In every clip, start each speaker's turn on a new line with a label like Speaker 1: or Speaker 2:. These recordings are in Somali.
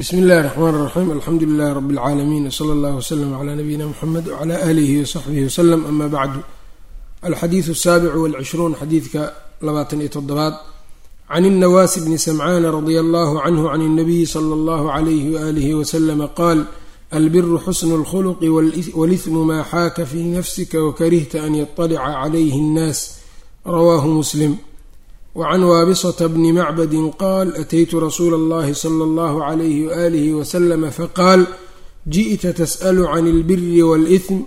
Speaker 1: bsmi اllahi الرحmn الرaxيim alxamdu lilahi rb اlcaalamiin wslى اllah wslm عlى nabiyina mxamed wعlى alihi wsaxbihi wslm ama bacdu alxadiidu الsaabic wاlcishruun xadiidka labaatan iyo toddobaad can الnawaasi bni samcaana radia allahu canhu can الnabiyi slى اllah عlyh walihi wslm qaal albiru xusn اlkhulqi wاlإثmu ma xaaka fi nafsika wakarihta an yaطلca عlayh الnas rawaahu muslim wcan waabisata bni macbadi qaal ataytu rasuula اllahi slى اllah عlyh walih wslm faqaal jiئta tasأl can اlbiri wاlإثm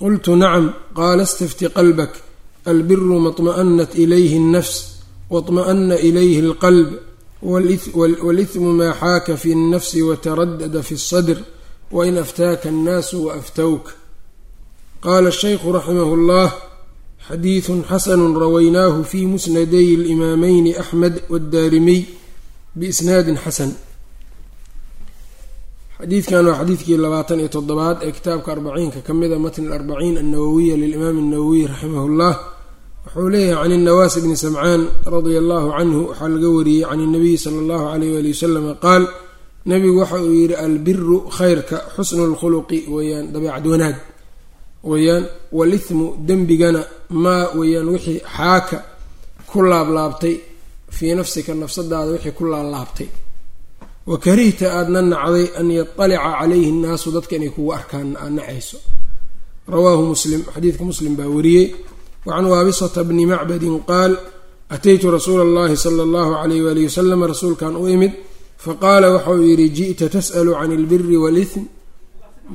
Speaker 1: qultu nacm qaala اstafti qalbk albiru maطmaأnat ilayhi الnafs waطmaأna ilayhi اlqlb wاlإثmu ma xaaka fi الnafsi wataradada fi الصdr wain aftaaka الnaasu waaftowk qala الshayku raximah اllah xadiidu xasanu rawaynaahu fi musnaday اlimaamayni axmed wاddaarimiy biisnaadin xasan xadiidkan waa xadiidkii labaatan iyo toddobaad ee kitaabka arbaciinka ka mida matn alarbaciin annawawiya lilimaam الnawawiy raximah اllah wuxuu leeyahay can الnawaasi bni samcaan radia allahu canhu waxaa laga wariyey can الnabiyi sala اllahu alayh ali wasalam qaal nabigu waxa uu yihi albiru khayrka xusnu اlkhuluqi weeyaan dabeecad wanaag weyaan walitmu dembigana maa weyaan wixii xaaka ku laablaabtay fii nafsika nafsadaada wixii ku laablaabtay. Wa karihta aadna nacday an yatalica calayhi annaasu dadka inay kugu arkaan aad nacayso. Rawaahu muslim xadiidka muslim baa wariyey. Wacan waabisata bni macbadin qaal ataytu rasuula allahi sala allahu calayh waalihi wasalam rasuulkan u imid faqaala waxa uu yidhi ji'ta tas'alu can ilbiri walithm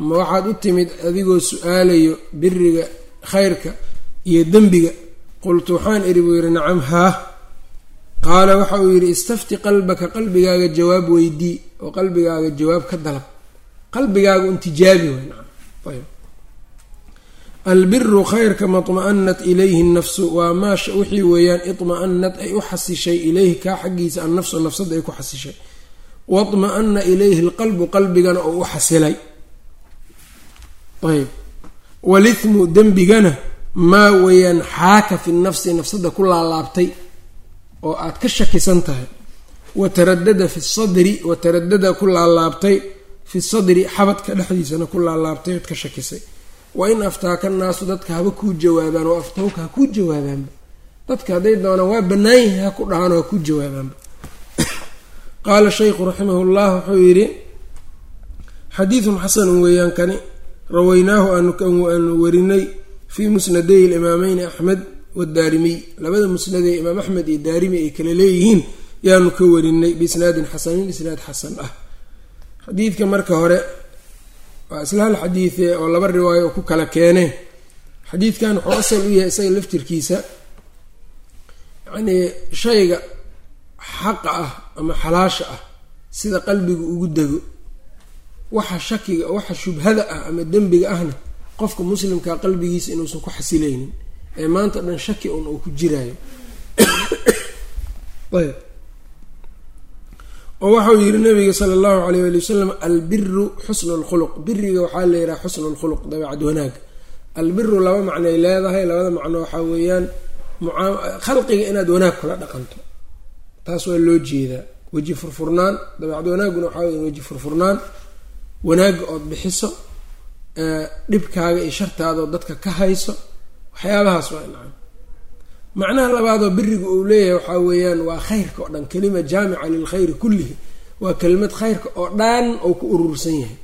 Speaker 1: ma waxaad u timid adigoo su-aalayo biriga khayrka iyo dembiga qultu waxaan idhi buu yidhi nacam haa qaala waxa uu yidhi istafti qalbaka qalbigaaga jawaab weydii oo qalbigaaga jawaab ka dalab qalbigaaga intijaabi way nacam ayb albiru khayrka maطma'anat ilayhi nafsu waa maasha wixii weeyaan iطma'anat ay u xasishay ilayhi kaa xaggiisa annafsu nafsadda ay ku xasishay waطma'ana ilayhi lqalbu qalbigana oo u xasilay ayb. Walithmu dembigana maa weeyaan xaaka fi nafsi nafsadda ku laalaabtay oo aad ka shakisan tahay. Wa taradada fi sadri wa taradada ku laalaabtay fi sadri xabadka dhexdiisana ku laalaabtay ood ka shakisay. Wa in aftaaka naasu dadka haba kuu jawaabaan oo aftawka ha kuu jawaabaanba. Dadka hadday doonaan waa bannaan yahay ha ku dhahaan oo ha kuu jawaabaanba. Qaala shaykhu raximah llah wuxuu yidhi xadiidun xasanun weeyaan kani rawaynaahu aanu warinay fii musnaday alimaameyni axmed wadaarimiy labada musnadee imaam axmed iyo daarimi ay kala leeyihiin yaanu ka warinay biisnaadin xasanin isnaad xasan ah. Xadiidka marka hore waa isla hal xadiide oo laba riwaayo oo ku kala keeneen xadiidkan wuxuu asal u yahay isaga laftirkiisa. Yacnii shayga xaqa ah ama xalaasha ah sida qalbigu ugu dego waxa shakiga waxa shubhada ah ama dembiga ahna qofka muslimkaa qalbigiisa inuusan ku xasilaynin. Ee maanta dhan shaki un uu ku jiraayo ayb. Oo waxau yihi nabiga sala allahu alayh ali wasalam albiru xusnu lkhuluq biriga waxaa la yidhaha xusnu lkhuluq dabeecad wanaaga albiru laba macnoay leedahay labada macno waxaa weeyaan khalqiga inaad wanaag kula dhaqanto. Taas waa loo jeedaa. Weji furfurnaan dabeecad wanaaguna waxaa weya weji furfurnaan wanaagga ood bixiso dhibkaaga iyo shartaadaoo dadka ka hayso waxyaabahaas waa nacam macnaha labaadoo biriga uu leeyahay waxaa weeyaan waa khayrka oo dhan kelima jaamica lilkhayri kullihi waa kelimad khayrka oo dhan oo ku urursan yahay.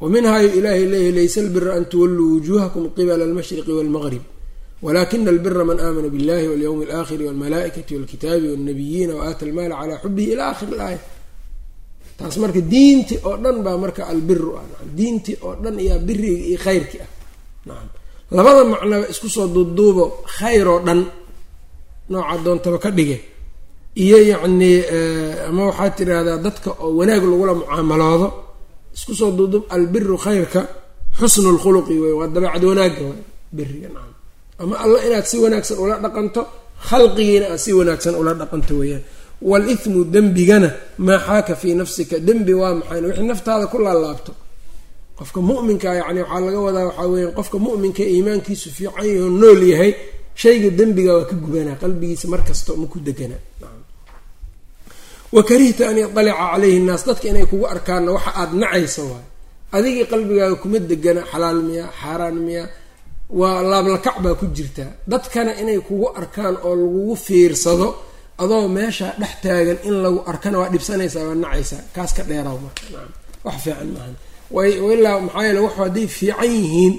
Speaker 1: Wa minhaayo ilaahay leeyahay laysa albira an tuwalluu wujuuhakum qibala almashriqi waalmaqrib walakina albira man aamana biاllahi walyowmi alaakhiri walmalaa'ikati walkitaabi walnabiyiina waaata almaala calaa xubihi ila akhiri ilaaya taas marka diinti oo dhan baa marka albiru ah. Nacam diinti oo dhan iyaa biriga iyo khayrki ah. Nacam labada macnaba isku soo duuduubo khayr oo dhan nooca doontaba ka dhige. Iyo yacnii ama waxaad tiraahdaa dadka oo wanaag lagula mucaamaloodo isku soo duuduub albiru khayrka xusnu lkhuluqi wey waa dabeecad wanaagga waay biriga nacam ama alla inaad si wanaagsan ula dhaqanto khalqigiina aad si wanaagsan ula dhaqanto weeyaan waalithmu dembigana maa xaaka fii nafsika. Dembi waa maxayn wixii naftaada ku laalaabto qofka muminka yani waxaa laga wadaa waxaa weya qofka muminka iimaankiisu fiican yahoo nool yahay shayga dembiga waa ka gubanaa qalbigiisa markasta ma ku deganaa wa karihta an yadalica calayhi nnaas dadka inay kugu arkaanna waxa aada nacaysa waay. Adigii qalbigaaga kuma degana xalaal miya xaaraan miya waa laablakac baa ku jirtaa dadkana inay kugu arkaan oo lagugu fiirsado adoo meesha dhex taagan in lagu arkana waa dhibsanaysaa waa nacaysaa. Kaas ka dheeraw marka naam. Wax fiican maahan ilaa maxaa yeele wax hadday fiican yihiin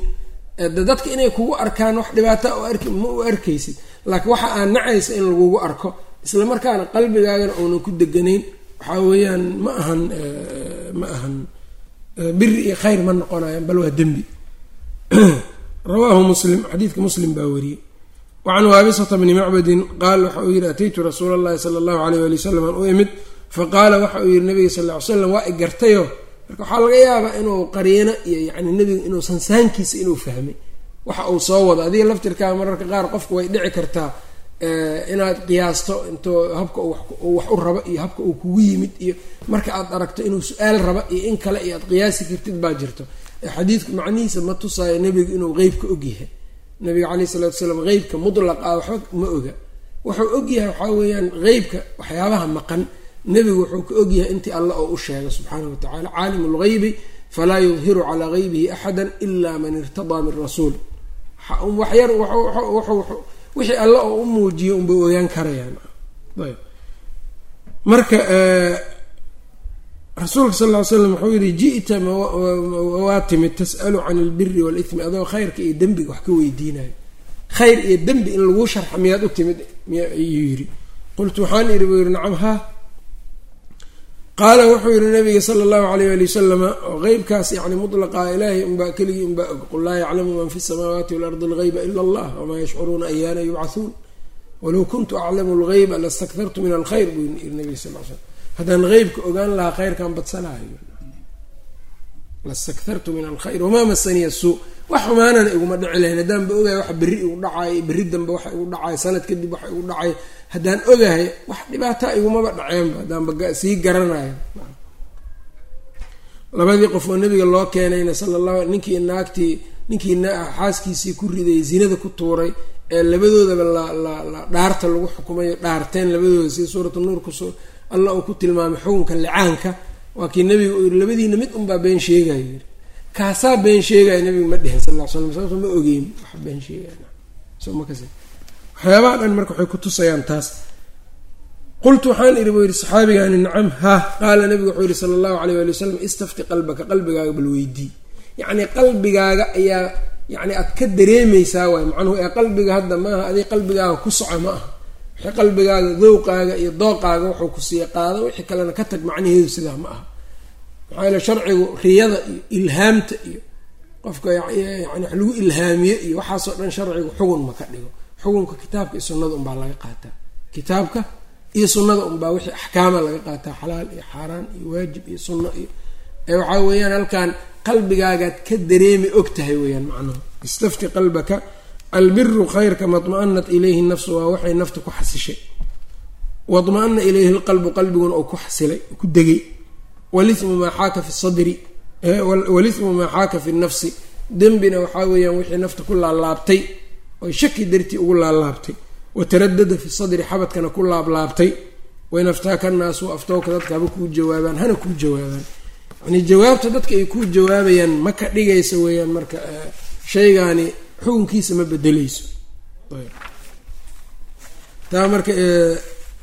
Speaker 1: de dadka inay kugu arkaan wax dhibaata ark ma u arkaysid. Laakiin waxa aan nacaysa in lagugu arko isla markaana qalbigaagana uunan ku deganayn waxaa weeyaan ma ahan ma ahan biri iyo khayr ma noqonayan bal waa dembi. Rawaahu muslim xadiidka muslim baa wariyey wacan waabisata bni macbadin qaal waxa uu yihi ataytu rasuula allahi sala allahu alayh ali wasalam aan u imid. Faqaala waxa uu yihi nabiga sal ly slam waa i gartayo. Marka waxaa laga yaabaa inuu qariino iyo yani nebiga inuu sansaankiisa inuu fahmay. Waxa uu soo wado adiga laftirkaa mararka qaar qofku way dhici kartaa inaad qiyaasto intuu habka wax u rabo iyo habka uu kugu yimid iyo marka aad aragto inuu su'aal rabo iyo in kale iyo aad qiyaasi kartid baa jirto. Xadiidku macnihiisa ma tusaayo nebigu inuu qeybka ogyahay nabiga caleyhi salatu salaam qeybka mutlaq ah waxba ma oga. Wuxuu ogyahay waxaa weeyaan qeybka waxyaabaha maqan. Nebigu wuxuu ka ogyahay intii alla oo u sheegay subxaanahu watacala caalimu lgeybi falaa yudhiru calaa geybihi axada ila man irtadaa min rasuul. Waxyar wixii alla oo u muujiyo unbay ogaan karayaan. Marka rasuulka sal ly slam wuxuu yihi ji'ta waa timid tas'alu can albiri waalithmi adoo khayrka iyo dembiga wax ka weydiinayo khayr iyo dembi in laguu sharxa miyaad u timid ayuu yidhi. Qultu waxaan idhi buu yihi nacam ha qaala wuxuu yihi nabiga sala allahu alayh ali wasalama oo qeybkaas yani mutlaqa ilaahay unbaa keligii unbaa og. Qul laa yaclamu man fi samaawaati walardi algeyba ila allah wamaa yashcuruuna ayaana yubcahuun walow kuntu aclamu lgeyba lastakthartu min alkhayr buu yiri nabiga sal l slam haddaan qeybka ogaan lahaa khayrkaan badsanahayo lastakthartu min alkhayr wamaa masaniya suu. Wax xumaanana iguma dhici lahayn haddaanba ogahay wax berri igu dhacayo berri dambe waxa igu dhacayo sanad kadib waxa igu dhacayo haddaan ogahay wax dhibaataa igumaba dhaceenba haddaanba sii garanayo. Labadii qof oo nabiga loo keenayna sala allahu ninkii naagtii ninkii xaaskiisii ku riday zinada ku tuuray ee labadoodaba la la la dhaarta lagu xukumayo dhaarteen labadooda sida suuratu nuur ku soo alla uu ku tilmaamay xukunka licaanka waa kii nabiga uu yiri labadiina mid unbaa been sheegayo yiri kaasaa been sheegaya nabiga ma dhihin sal l slam sababto ma ogeyn. Wax been sheegaysomakas waxyaabaha dhan marka waxay ku tusayaan taas. Qultu waxaan idhi buu yidhi saxaabigaani nacam ha. Qaala nabigu wuxuu yihi sala allahu alayh ali wasalam istafti qalbaka qalbigaaga bal weydii yacni qalbigaaga ayaa yani aad ka dareemaysaa waay macnuhu ee qalbiga hadda maaha adig qalbigaaga ku soco ma aha qalbigaaga dowqaaga iyo dooqaaga wuxuu ku siiya qaado wixii kalena ka tag macnaheedu sidaa ma aha. Maxaa yeele sharcigu riyada iyo ilhaamta iyo qofka yani wax lagu ilhaamiyo iyo waxaasoo dhan sharcigu xugun ma ka dhigo. Xukunka kitaabka iyo sunnada unbaa laga qaataa. Kitaabka iyo sunnada unbaa wixii axkaama laga qaataa xalaal iyo xaaraan iyo waajib iyo sunno iyo waxaa weeyaan halkan qalbigaagaad ka dareemi og tahay weeyaan macnuhu. Istafti qalbaka albiru khayrka madma-anat ilayhi nafsu waa waxay nafta ku xasishay. Wadma-ana ilayhi lqalbu qalbiguna oo ku xasilay ku degay. Walimu maa xaaka fi sadri walimu maa xaaka fi nafsi. Dembina waxaa weeyaan wixii nafta ku laalaabtay oy shaki dartii ugu laalaabtay wataradada fi sadri xabadkana ku laablaabtay. Wain aftaaka naasu aftowka dadka haba kuu jawaabaan hana kuu jawaabaan. Yani jawaabta dadka ay kuu jawaabayaan ma ka dhigaysa weeyaan marka shaygaani xukunkiisa ma bedeleyso taa marka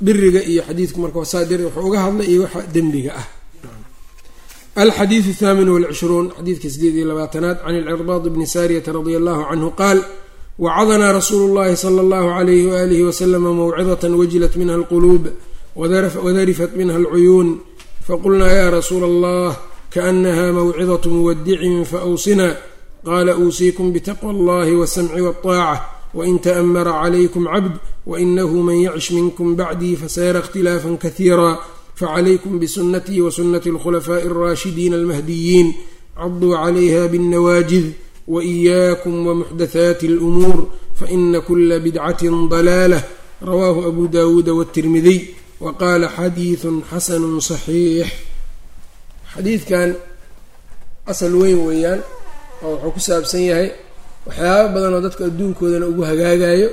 Speaker 1: biriga iyo xadiidku marka wasaadir wuxuu uga hadlay iyo waxa dembiga ah. Alxadiidu athaamin walcishruun xadiidka sideed iyo labaatanaad can ilcirbaad bni saariyata radia allahu canhu qaal wacadanaa rasuulu llahi sala allahu alayhi waalihi waslama mawcidatan wajilat minha alquluub wadarifat minha alcuyuun faqulnaa ya rasuula allah kaanaha mawcidatu muwadicin faawsina qaala uusiikum bitaqwa allahi wasamci waataaca wain ta'amara calaykum cabd wainahu man yacish minkum bacdii faseera ikhtilaafan kathiira facalaykum bisunatii wasunati alkhulafaa'i alraashidiina almahdiyiin caduu calayha binnawaajid waiyaakum wamuxdathaati alumuur faina kula bidcatin dalaalah rawaahu abu daawuuda waatirmidiy wa qaala xadiidun xasanun saxiix xadiidkan asal weyn weeyaan oo wuxuu ku saabsan yahay waxyaaba badan oo dadka adduunkoodana ugu hagaagayo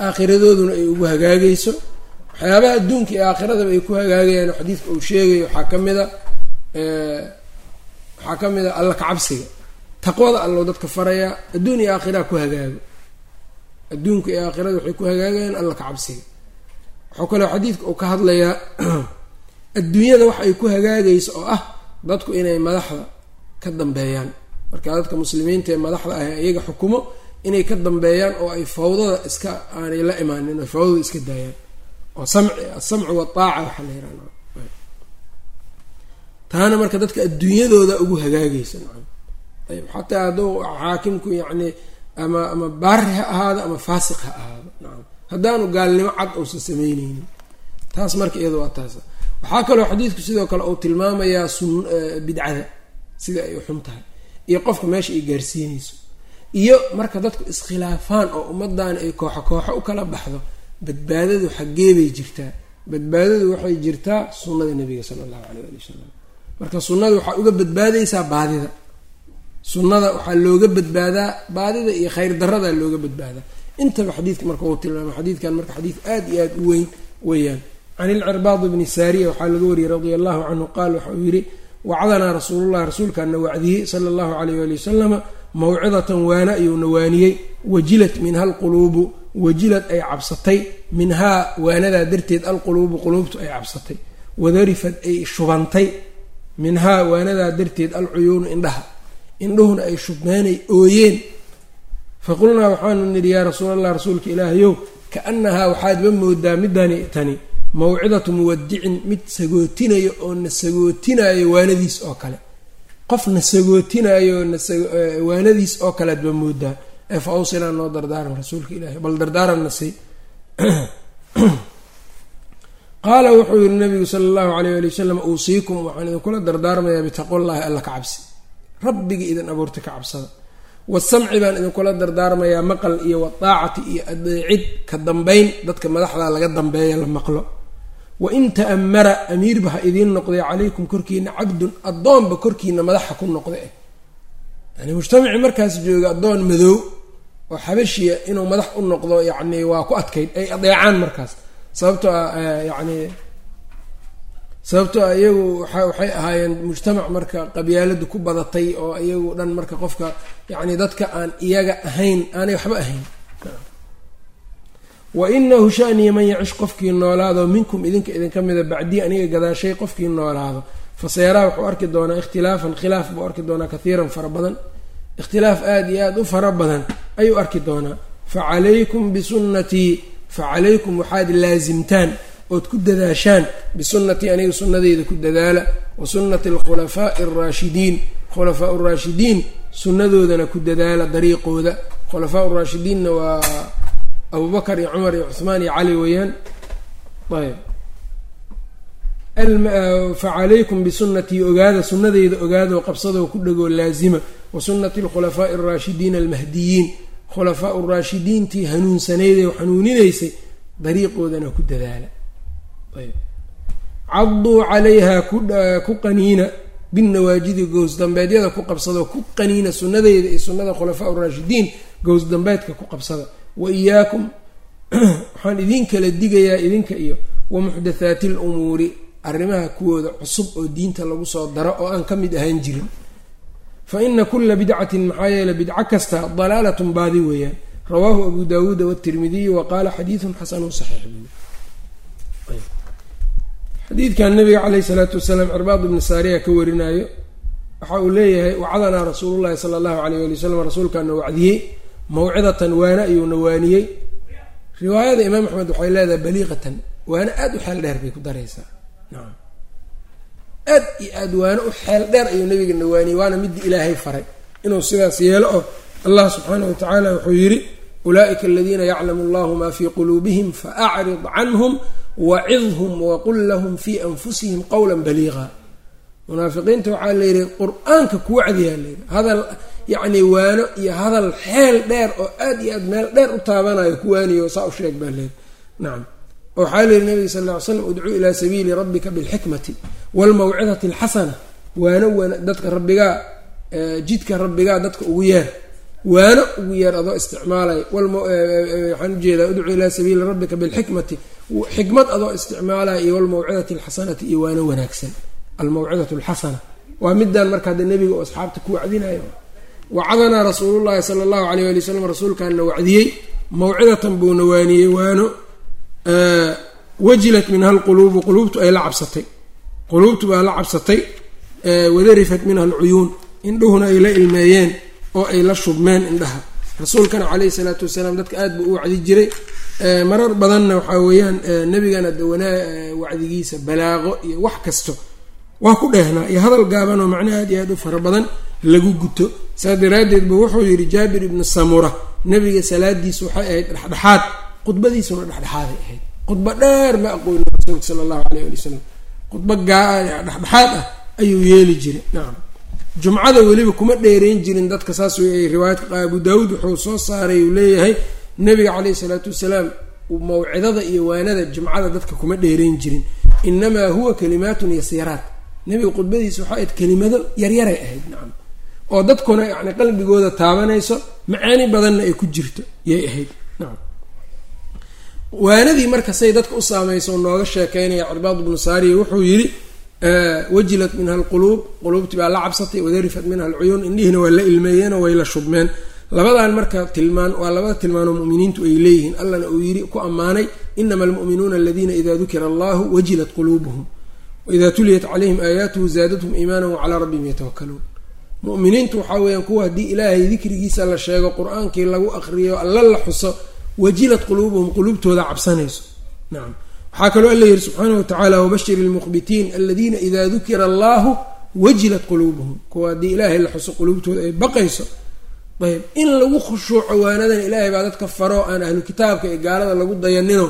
Speaker 1: aakhiradooduna ay ugu hagaagayso. Waxyaabaha adduunka iyo aakhiradaba ay ku hagaagayaan xadiidka uu sheegayo waxaa ka mid a waxaa ka mid a alla kacabsiga. Taqwada allow dadka farayaa adduun iyo aakhiraa ku hagaago. Adduunka iyo aakhirada waxay ku hagaagayaan alla kacabsiga. Waxaa kaloo xadiidka uu ka hadlayaa adduunyada wax ay ku hagaagayso oo ah dadku inay madaxda ka dambeeyaan marka dadka muslimiinta ee madaxda ah iyaga xukumo inay ka dambeeyaan oo ay fawdada iska aanay la imaanin oo fawdada iska daayaan. Oo samci asamcu wataaca waxaa la yihahda taana marka dadka adduunyadooda ugu hagaagaysa ayb xataa hadduu xaakimku yacni ama ama baari ha ahaado ama faasiq ha ahaado. Nacam haddaanu gaalnimo cad uusan sameyneynin taas marka iyada waa taas. Waxaa kaloo xadiidku sidoo kale uu tilmaamayaa sun bidcada sida ay u xun tahay iyo qofka meesha ay gaarsiinayso iyo marka dadku iskhilaafaan oo ummadan ay kooxo kooxo u kala baxdo badbaadadu xaggee bay jirtaa. Badbaadadu waxay jirtaa sunnada nabiga sala allahu caleyh ali wasalam marka sunnada waxaa uga badbaadaysaa baadida. Sunnada waxaa looga badbaadaa baadida iyo khayr daradaa looga badbaadaa. Intaba xadiidka marka uu tilmaama xadiidkan marka xadiid aada iyo aada u weyn weeyaan. Can ilcirbaad bni saariya waxaa laga wariyey radia allahu canhu qaal waxa uu yidhi wacdanaa rasuulullahi rasuulkaana wacdiyey sala allahu caleyh ali wasalama mawcidatan waana ayuuna waaniyey. Wajilat minha alquluubu wajilad ay cabsatay. Minhaa waanadaa darteed alquluubu quluubtu ay cabsatay. Wadarifad ay shubantay. Minhaa waanadaa darteed alcuyuunu indhaha. Indhuhuna ay shubmeenay ooyeen. Faqulnaa waxaanu nidhi yaa rasuul allah rasuulka ilaahayow kaanahaa waxaadba moodaa midani tani mawcidatu muwadicin mid sagootinayo oo na sagootinayo waanadiis oo kale. Qof na sagootinayo waanadiis oo kale adba moodaa. Ee fa awsilaa noo dardaaran rasuulka ilaahay bal dardaaranna si qaala wuxuu yihi nabigu sala allahu alayh ali wasalam uusiikum waxaan idinkula dardaarmayaa bitaqwallahi alla ka cabsi. Rabbigii idin abuurtay ka cabsada. Wasamci baan idinkula dardaarmayaa maqal iyo wadaacati iyo adeecid ka dambayn dadka madaxda laga dambeeya la maqlo wain ta'amara amiirba ha idiin noqday calaykum korkiina cabdun addoonba korkiina madaxa ku noqda eh yani mujtamacii markaas jooga addoon madow oo xabashiya inuu madax u noqdo yacni waa ku adkayd ay adeecaan markaas. Sababtoo ah yacni sababtoo ah iyagu waxay ahaayeen mujtamac marka qabyaaladu ku badatay oo iyagu dhan marka qofka yacni dadka aan iyaga ahayn aanay waxba ahayn wa inahu shaniya man yacish qofkii noolaado minkum idinka idinka mida bacdii aniga gadaashay qofkii noolaado. Faseeraa wuxuu arki doonaa ikhtilaafan khilaaf buu arki doonaa kathiiran fara badan. Ikhtilaaf aada iyo aada u fara badan ayuu arki doonaa. Facalaykum bisunnatii facalaykum waxaad laasimtaan ood ku dadaashaan bisunnatii aniga sunnadeyda ku dadaala. Wa sunnati alkhulafaa'i alraashidiin khulafaa raashidiin sunnadoodana ku dadaala dariiqooda. Khulafaa raashidiinna waa abubakar iyo cumar iyo cuhmaan iyo cali weeyaan. Ayb. Facalaykum bisunnatii ogaada sunnadeyda ogaadoo qabsadoo ku dhegoo laazima. Wa sunnati alkhulafaa'i alraashidiina almahdiyiin. Khulafaa raashidiintii hanuunsaneydee xanuuninaysay dariiqoodana ku dadaala. Ayb. Caduu calayha ku qaniina binnawaajidi gowsdambeedyada ku qabsadoo ku qaniina sunnadeyda iyo sunnada khulafaa raashidiin gowsdambeedka ku qabsada wa iyaakum waxaan idin kala digayaa idinka iyo wa muxdathaati lumuuri arrimaha kuwooda cusub oo diinta lagu soo daro oo aan ka mid ahaan jirin. Fa ina kula bidcatin maxaa yeele bidco kasta dalaalatun baadi weeyaan. Rawaahu abu daawuuda watirmidiyu wa qaala xadiidun xasanun saxiix xadiidkan nabiga caleyhi salaatu wasalaam cirbaad ibni saariya ka warinaayo waxa uu leeyahay wacdanaa rasuulullahi sala allahu alayh ali wasalam rasuulkaana wacdiyey mawcidatan waana ayuuna waaniyey riwaayada imaam axmed waxay leedahay baliiqatan waana aada u xeel dheer bay ku daraysaa. Nacam aad iyo aada waano u xeel dheer ayuu nabigana waaniyey waana midii ilaahay faray. Inuu sidaas yeelo oo allah subxaana wa tacaala wuxuu yidhi ulaa'ika aladiina yaclamu allahu maa fii quluubihim faacrid canhum wacidhum waqul lahum fii anfusihim qowla baliiqa munaafiqiinta waxaa layidhi qur'aanka ku wacdiyaa layidhi hadal yacni waano iyo hadal xeel dheer oo aad iyo aad meel dheer u taabanayo ku waaniyo saa u sheeg baa leeyihi nacam waxaa layidhi nabiga sal lla ly slam udcuu ilaa sabiili rabbika bilxikmati waalmawcidati alxasana. Waano wan dadka rabbigaa jidka rabbigaa dadka ugu yeer. Waano ugu yeer adoo isticmaalay waxaan u jeedaa udcuu ilaa sabiili rabbika bilxikmati. Xikmad adoo isticmaalaya iyo walmawcidati alxasanati iyo waana wanaagsan almawcidatu alxasana. Waa midaan marka hadda nebiga oo asxaabta ku wacdinayo. Wacadanaa rasuulullahi sala allahu alayh ali wasalam rasuulkaana wacdiyey. Mawcidatan buuna waaniyey waano wajilat minha lquluubu quluubtu ay la cabsatay. Quluubtu baa la cabsatay wadarifat minha alcuyuun indhuhuna ay la ilmeeyeen oo ay la shubmeen indhaha. Rasuulkana caleyhi salaatu wasalaam dadka aad buu u wacdi jiray. Marar badanna waxaa weeyaan nebigana wacdigiisa balaaqo iyo wax kasto waa ku dheehnaa iyo hadal gaaban oo macnaha aad iyo aad u fara badan lagu guto. Saas daraaddeed bu wuxuu yidhi jaabir ibnu samura nebiga salaadiisu waxay ahayd dhexdhexaad khudbadiisuna dhexdhexaaday ahayd. Khudba dheer ma aqoonin rasuulka sala allahu aleyh ali wasalam khudba gaa dhexdhexaad ah ayuu yeeli jiray. Nacam jumcada weliba kuma dheereyn jirin dadka saas wey riwaayadka abu daawuud wuxuu soo saaray uu leeyahay nebiga caleyhi salaatu wasalaam mawcidada iyo waanada jumcada dadka kuma dheereyn jirin. Inamaa huwa kalimaatun yasiiraat nebiga khudbadiisa waxaa ahayd kelimado yaryaray ahayd nacam. Oo dadkuna yani qalbigooda taabanayso macaani badanna ay ku jirto yay ahayd nacam. Waanadii marka say dadka u saameyso nooga sheekeynaya cirbaad bnu saariya wuxuu yidhi wajilat minha alquluub quluubtii baa la cabsatay wadarifat minha alcuyuun indhihiina waa la ilmeeyeenoo way la shubmeen. Labadan marka tilmaan waa labada tilmaanoo muminiintu ay leeyihiin. Allana uu yidhi ku ammaanay inama almu'minuuna aladiina ida dukira allahu wajilat quluubuhum waida tuliyat calayhim aayaatuhu zaadathum iimaana wacalaa rabbihim yatawakaluun mu'miniintu waxaa weeyaan kuwa haddii ilaahay dikrigiisa la sheego qur'aankii lagu aqriyo alla la xuso wajilat quluubuhum quluubtooda cabsanayso nacam waxaa kaloo alla yihi subxaana wa tacaala wabashir ilmuqbitiin aladiina idaa dukira allahu wajilat quluubuhum kuwa haddii ilaahay la xuso quluubtooda ay baqayso ayb in lagu khushuuco waanadan ilaahay baa dadka faro aan ahlu kitaabka ee gaalada lagu dayanino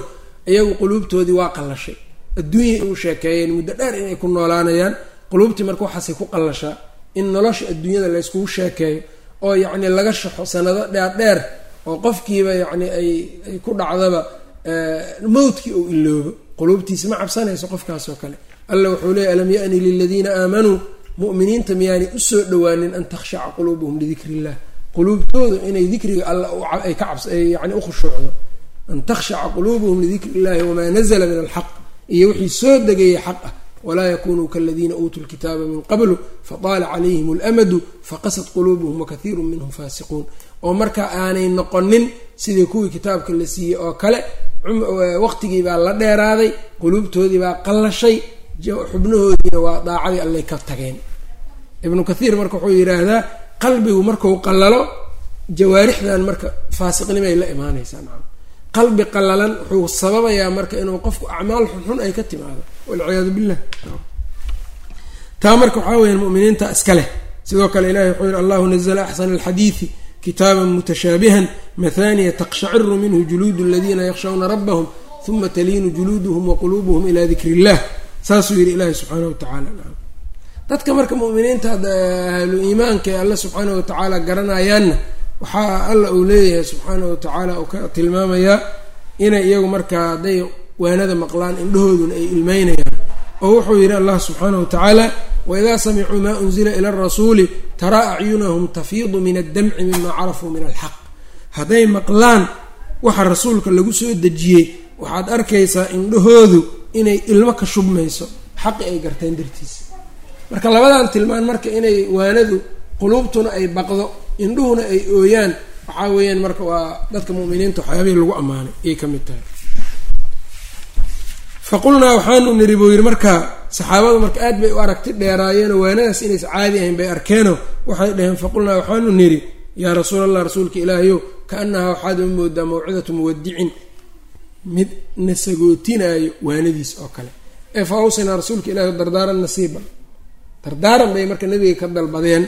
Speaker 1: iyagu quluubtoodii waa qallashay adduunyay u sheekeeyeen muddo dheer inay ku noolaanayaan quluubtii marka waxaasay ku qallashaa in nolosha adduunyada layskugu sheekeeyo oo yacni laga shaxo sanado dheer dheer oo qofkiiba yacni ay ay ku dhacdaba mowdkii uu iloobo quluubtiisa ma cabsanayso qofkaasoo kale. Alla wuxuu leeyay alam ya-ni liladiina aamanuu mu'miniinta miyaanay u soo dhowaanin an takhshaca quluubuhum lidikri illah quluubtooda inay dikriga alla ay ka cabs yani u khushuucdo. An takhshaca quluubuhum lidikri illahi wamaa nazla min alxaq iyo wixii soo degayay xaq ah. Walaa yakunuu kaladiina uutuu lkitaaba min qablu fataala calayhim اlamadu faqasad quluubuhum wakaiiru minhum faasiquun. Oo marka aanay noqonin sidii kuwii kitaabka la siiyey oo kale waqtigii baa la dheeraaday quluubtoodii baa qallashay xubnahoodiina waa daacadii allay ka tageen. Ibnu kathiir marka wuxuu yidhaahdaa qalbigu marku qallalo jawaarixdan marka faasiqnimay la imaanaysaa qalbi qallalan wuxuu sababayaa marka inuu qofku acmaal xunxun ay ka timaado. Walciyaadu billah. Taa marka waxaa weyaan muminiinta iska leh. Sidoo kale ilahi wuxuu yihi allahu nazla axsana alxadiidi kitaaba mutashaabihan mathaniya taqshaciru minhu juluudu aladiina yakshawna rabbahum uma taliinu juluuduhum waquluubuhum ila dikri illah saasuu yihi ilaahi subxaana wa tacaala dadka marka muminiinta ahlu iimaanka ee alle subxaana wa tacaala garanayaanna waxaa alla uu leeyahay subxaana wa tacaala uu ka tilmaamayaa inay iyagu markaa hadday waanada maqlaan indhahooduna ay ilmeynayaan oo wuxuu yidhi allah subxaana wa tacaala waidaa samicuu maa unzila ila arasuuli taraa acyunahum tafiidu min addamci mima carafuu min alxaq hadday maqlaan waxa rasuulka lagu soo dejiyey waxaad arkaysaa indhahoodu inay ilmo ka shubmayso xaqi ay garteen dartiisa marka labadan tilmaan marka inay waanadu quluubtuna ay baqdo indhuhuna ay ooyaan. Waxaa weeyaan marka waa dadka muminiinta waxyaabihii lagu ammaanay ayay ka mid tahay. Faqulnaa waxaanu niri buu yidhi marka saxaabadu marka aad bay u aragti dheeraayeenoo waanadaas inays caadi ahayn bay arkeenoo. Waxay dhaheen faqulnaa waxaanu niri yaa rasuul allah rasuulka ilaahayow ka-annahaa waxaad u moodaa mawcidatu muwadicin mid na sagootinaayo waanadiis oo kale. Ee fa awsinaa rasuulka ilahi dardaaran nasiiban. Dardaaran bay marka nebiga ka dalbadeen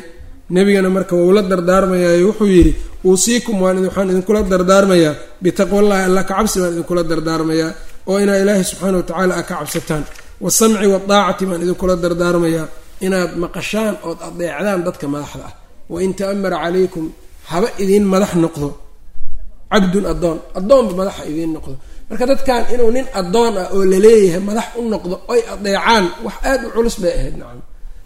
Speaker 1: nebigana marka wuu la dardaarmayaayo wuxuu yidhi uusiikum waan waxaan idinkula dardaarmayaa. Bitaqwallahi alla ka cabsi baan idinkula dardaarmayaa. Oo inaa ilaahay subxaana wa tacaala a ka cabsataan. Wasamci wadaacati baan idinkula dardaarmayaa. Inaad maqashaan ood adeecdaan dadka madaxda ah. Wain ta'amara calaykum haba idiin madax noqdo. Cabdun addoon. Addoonba madaxa idiin noqdo. Marka dadkan inuu nin addoon ah oo la leeyahay madax u noqdo oy adeecaan wax aada u culus bay ahayd nacam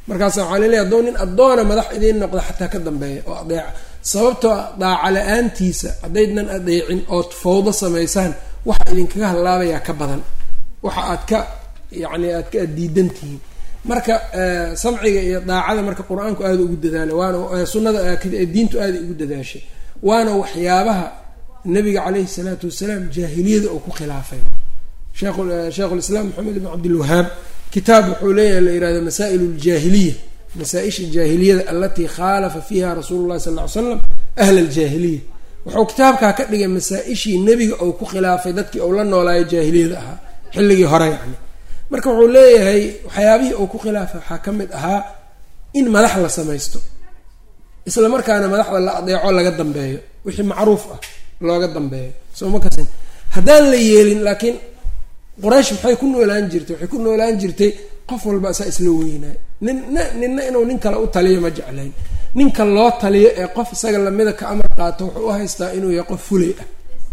Speaker 1: markaasa waxaa laleeyahy addoon nin addoona madax idiin noqdo xataa ka dambeeya oo adeeca. Sababtoo daaca la'aantiisa haddaydnan adeecin ood fawdo samaysaan waxa idinkaga hallaabayaa ka badan. Waxa aad ka yacni aad ka diidantihiin. Marka samciga iyo daacada marka qur'aanku aada ugu dadaalay waana sunnada diintu aada ugu dadaashay. Waana waxyaabaha nabiga caleyhi salaatu wasalaam jaahiliyada oo ku khilaafay. Sheekhulislaam maxamed ibn cabdilwahaab kitaab wuxuu leeyahay la yihahdo masaa'il ljaahiliya masaa-isha jaahiliyada alatii khaalafa fiiha rasuulu llahi sal ly slam ahla aljaahiliya. Wuxuu kitaabkaa ka dhigay masaa-ishii nebiga ou ku khilaafay dadkii ou la noolaayo jaahiliyada ahaa xilligii hore yacni. Marka wuxuu leeyahay waxyaabihii uu ku khilaafay waxaa ka mid ahaa in madax la samaysto isla markaana madaxda la adeeco laga dambeeyo wixii macruuf ah looga dambeeyo. Sooma kasin. Haddaan la yeelin laakiin quraysh maxay ku noolaan jirtay? Waxay ku noolaan jirtay qof walba saa isla weynaay. Ninna ninna inuu nin kale u taliyo ma jeclayn. Ninka loo taliyo ee qof isaga lamida ka amar qaato wuxuu u haystaa inuu yahay qof fulay ah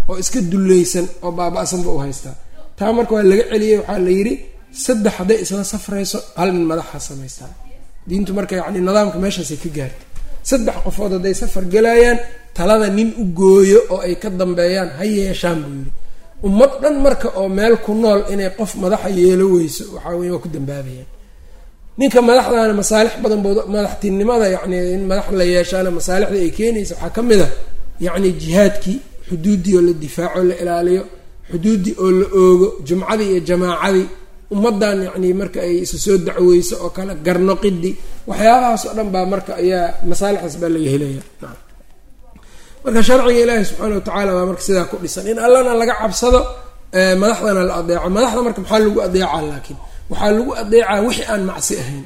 Speaker 1: oo iska dullaysan oo baaba-sanba u haystaa. Taa marka waa laga celiyey waxaa la yidhi saddex hadday isla safrayso hal nin madaxa samaystaa diintu marka yacni nidaamka meeshaasay ka gaartay. Saddex qofood hadday safar galayaan talada nin u gooyo oo ay ka dambeeyaan ha yeeshaan buu yidhi ummad dhan marka oo meel ku nool inay qof madaxa yeelo weyso waxaa weye waa ku dambaabayaan ninka madaxdaana masaalix badan boo madaxtinimada yacni in madax la yeeshaana masaalixda ay keenaysa waxaa ka mid a yacni jihaadkii xuduuddii oo la difaaco la ilaaliyo xuduuddii oo la oogo jumcadii iyo jamaacadii. Ummaddan yacni marka ay isa soo dacweyso oo kale garnoqidi waxyaabahaas oo dhan baa marka ayaa masaalixdaas baa laga helaya marka sharciga ilaahi subxaana watacaala baa marka sidaa ku dhisan. In allana laga cabsado madaxdana la adeeco. Madaxda marka maxaa lagu adeecaa laakiin waxaa lagu adeecaa wixii aan macsi ahayn.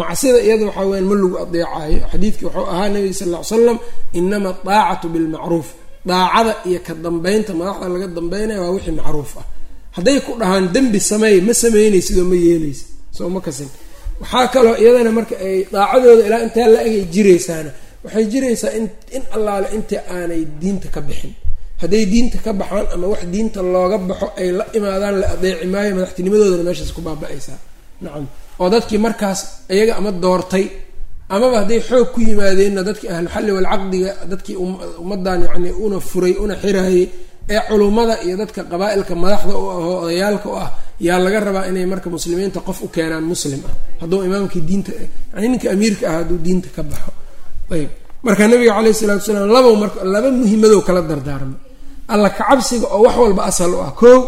Speaker 1: Macsida iyada waxaa weyaan ma lagu adeecaayo xadiidkii wuxuu ahaa nabiga sal ll slam inama daacatu bilmacruuf daacada iyo ka dambeynta madaxda laga dambeynaya waa wixii macruuf ah. Hadday ku dhahaan dembi sameey ma sameynaysid oo ma yeeleysid soo ma kasin. Waxaa kaloo iyadana marka ay daacadooda ilaa intaa la egay jiraysaana waxay jiraysaa in in allaale inta aanay diinta ka bixin. Hadday diinta ka baxaan ama wax diinta looga baxo ay la imaadaan la adeeci maayo madaxtinimadoodana meeshaas ku baaba-aysaa. Nacam. Oo dadkii markaas iyaga ama doortay amaba hadday xoog ku yimaadeenna dadkii ahluxalli walcaqdiga dadkii ummaddan yacni una furay una xiraayay ee culummada iyo dadka qabaa-ilka madaxda u ahoo odayaalka u ah yaa laga rabaa inay marka muslimiinta qof u keenaan muslim ah. Hadduu imaamkii diinta yani ninka amiirka ah hadduu diinta ka baxo ayb. Marka nabiga caleyhi salatu wasalaam laba marka laba muhimadow kala dardaarmay alla kacabsiga oo wax walba asal u ah. Koo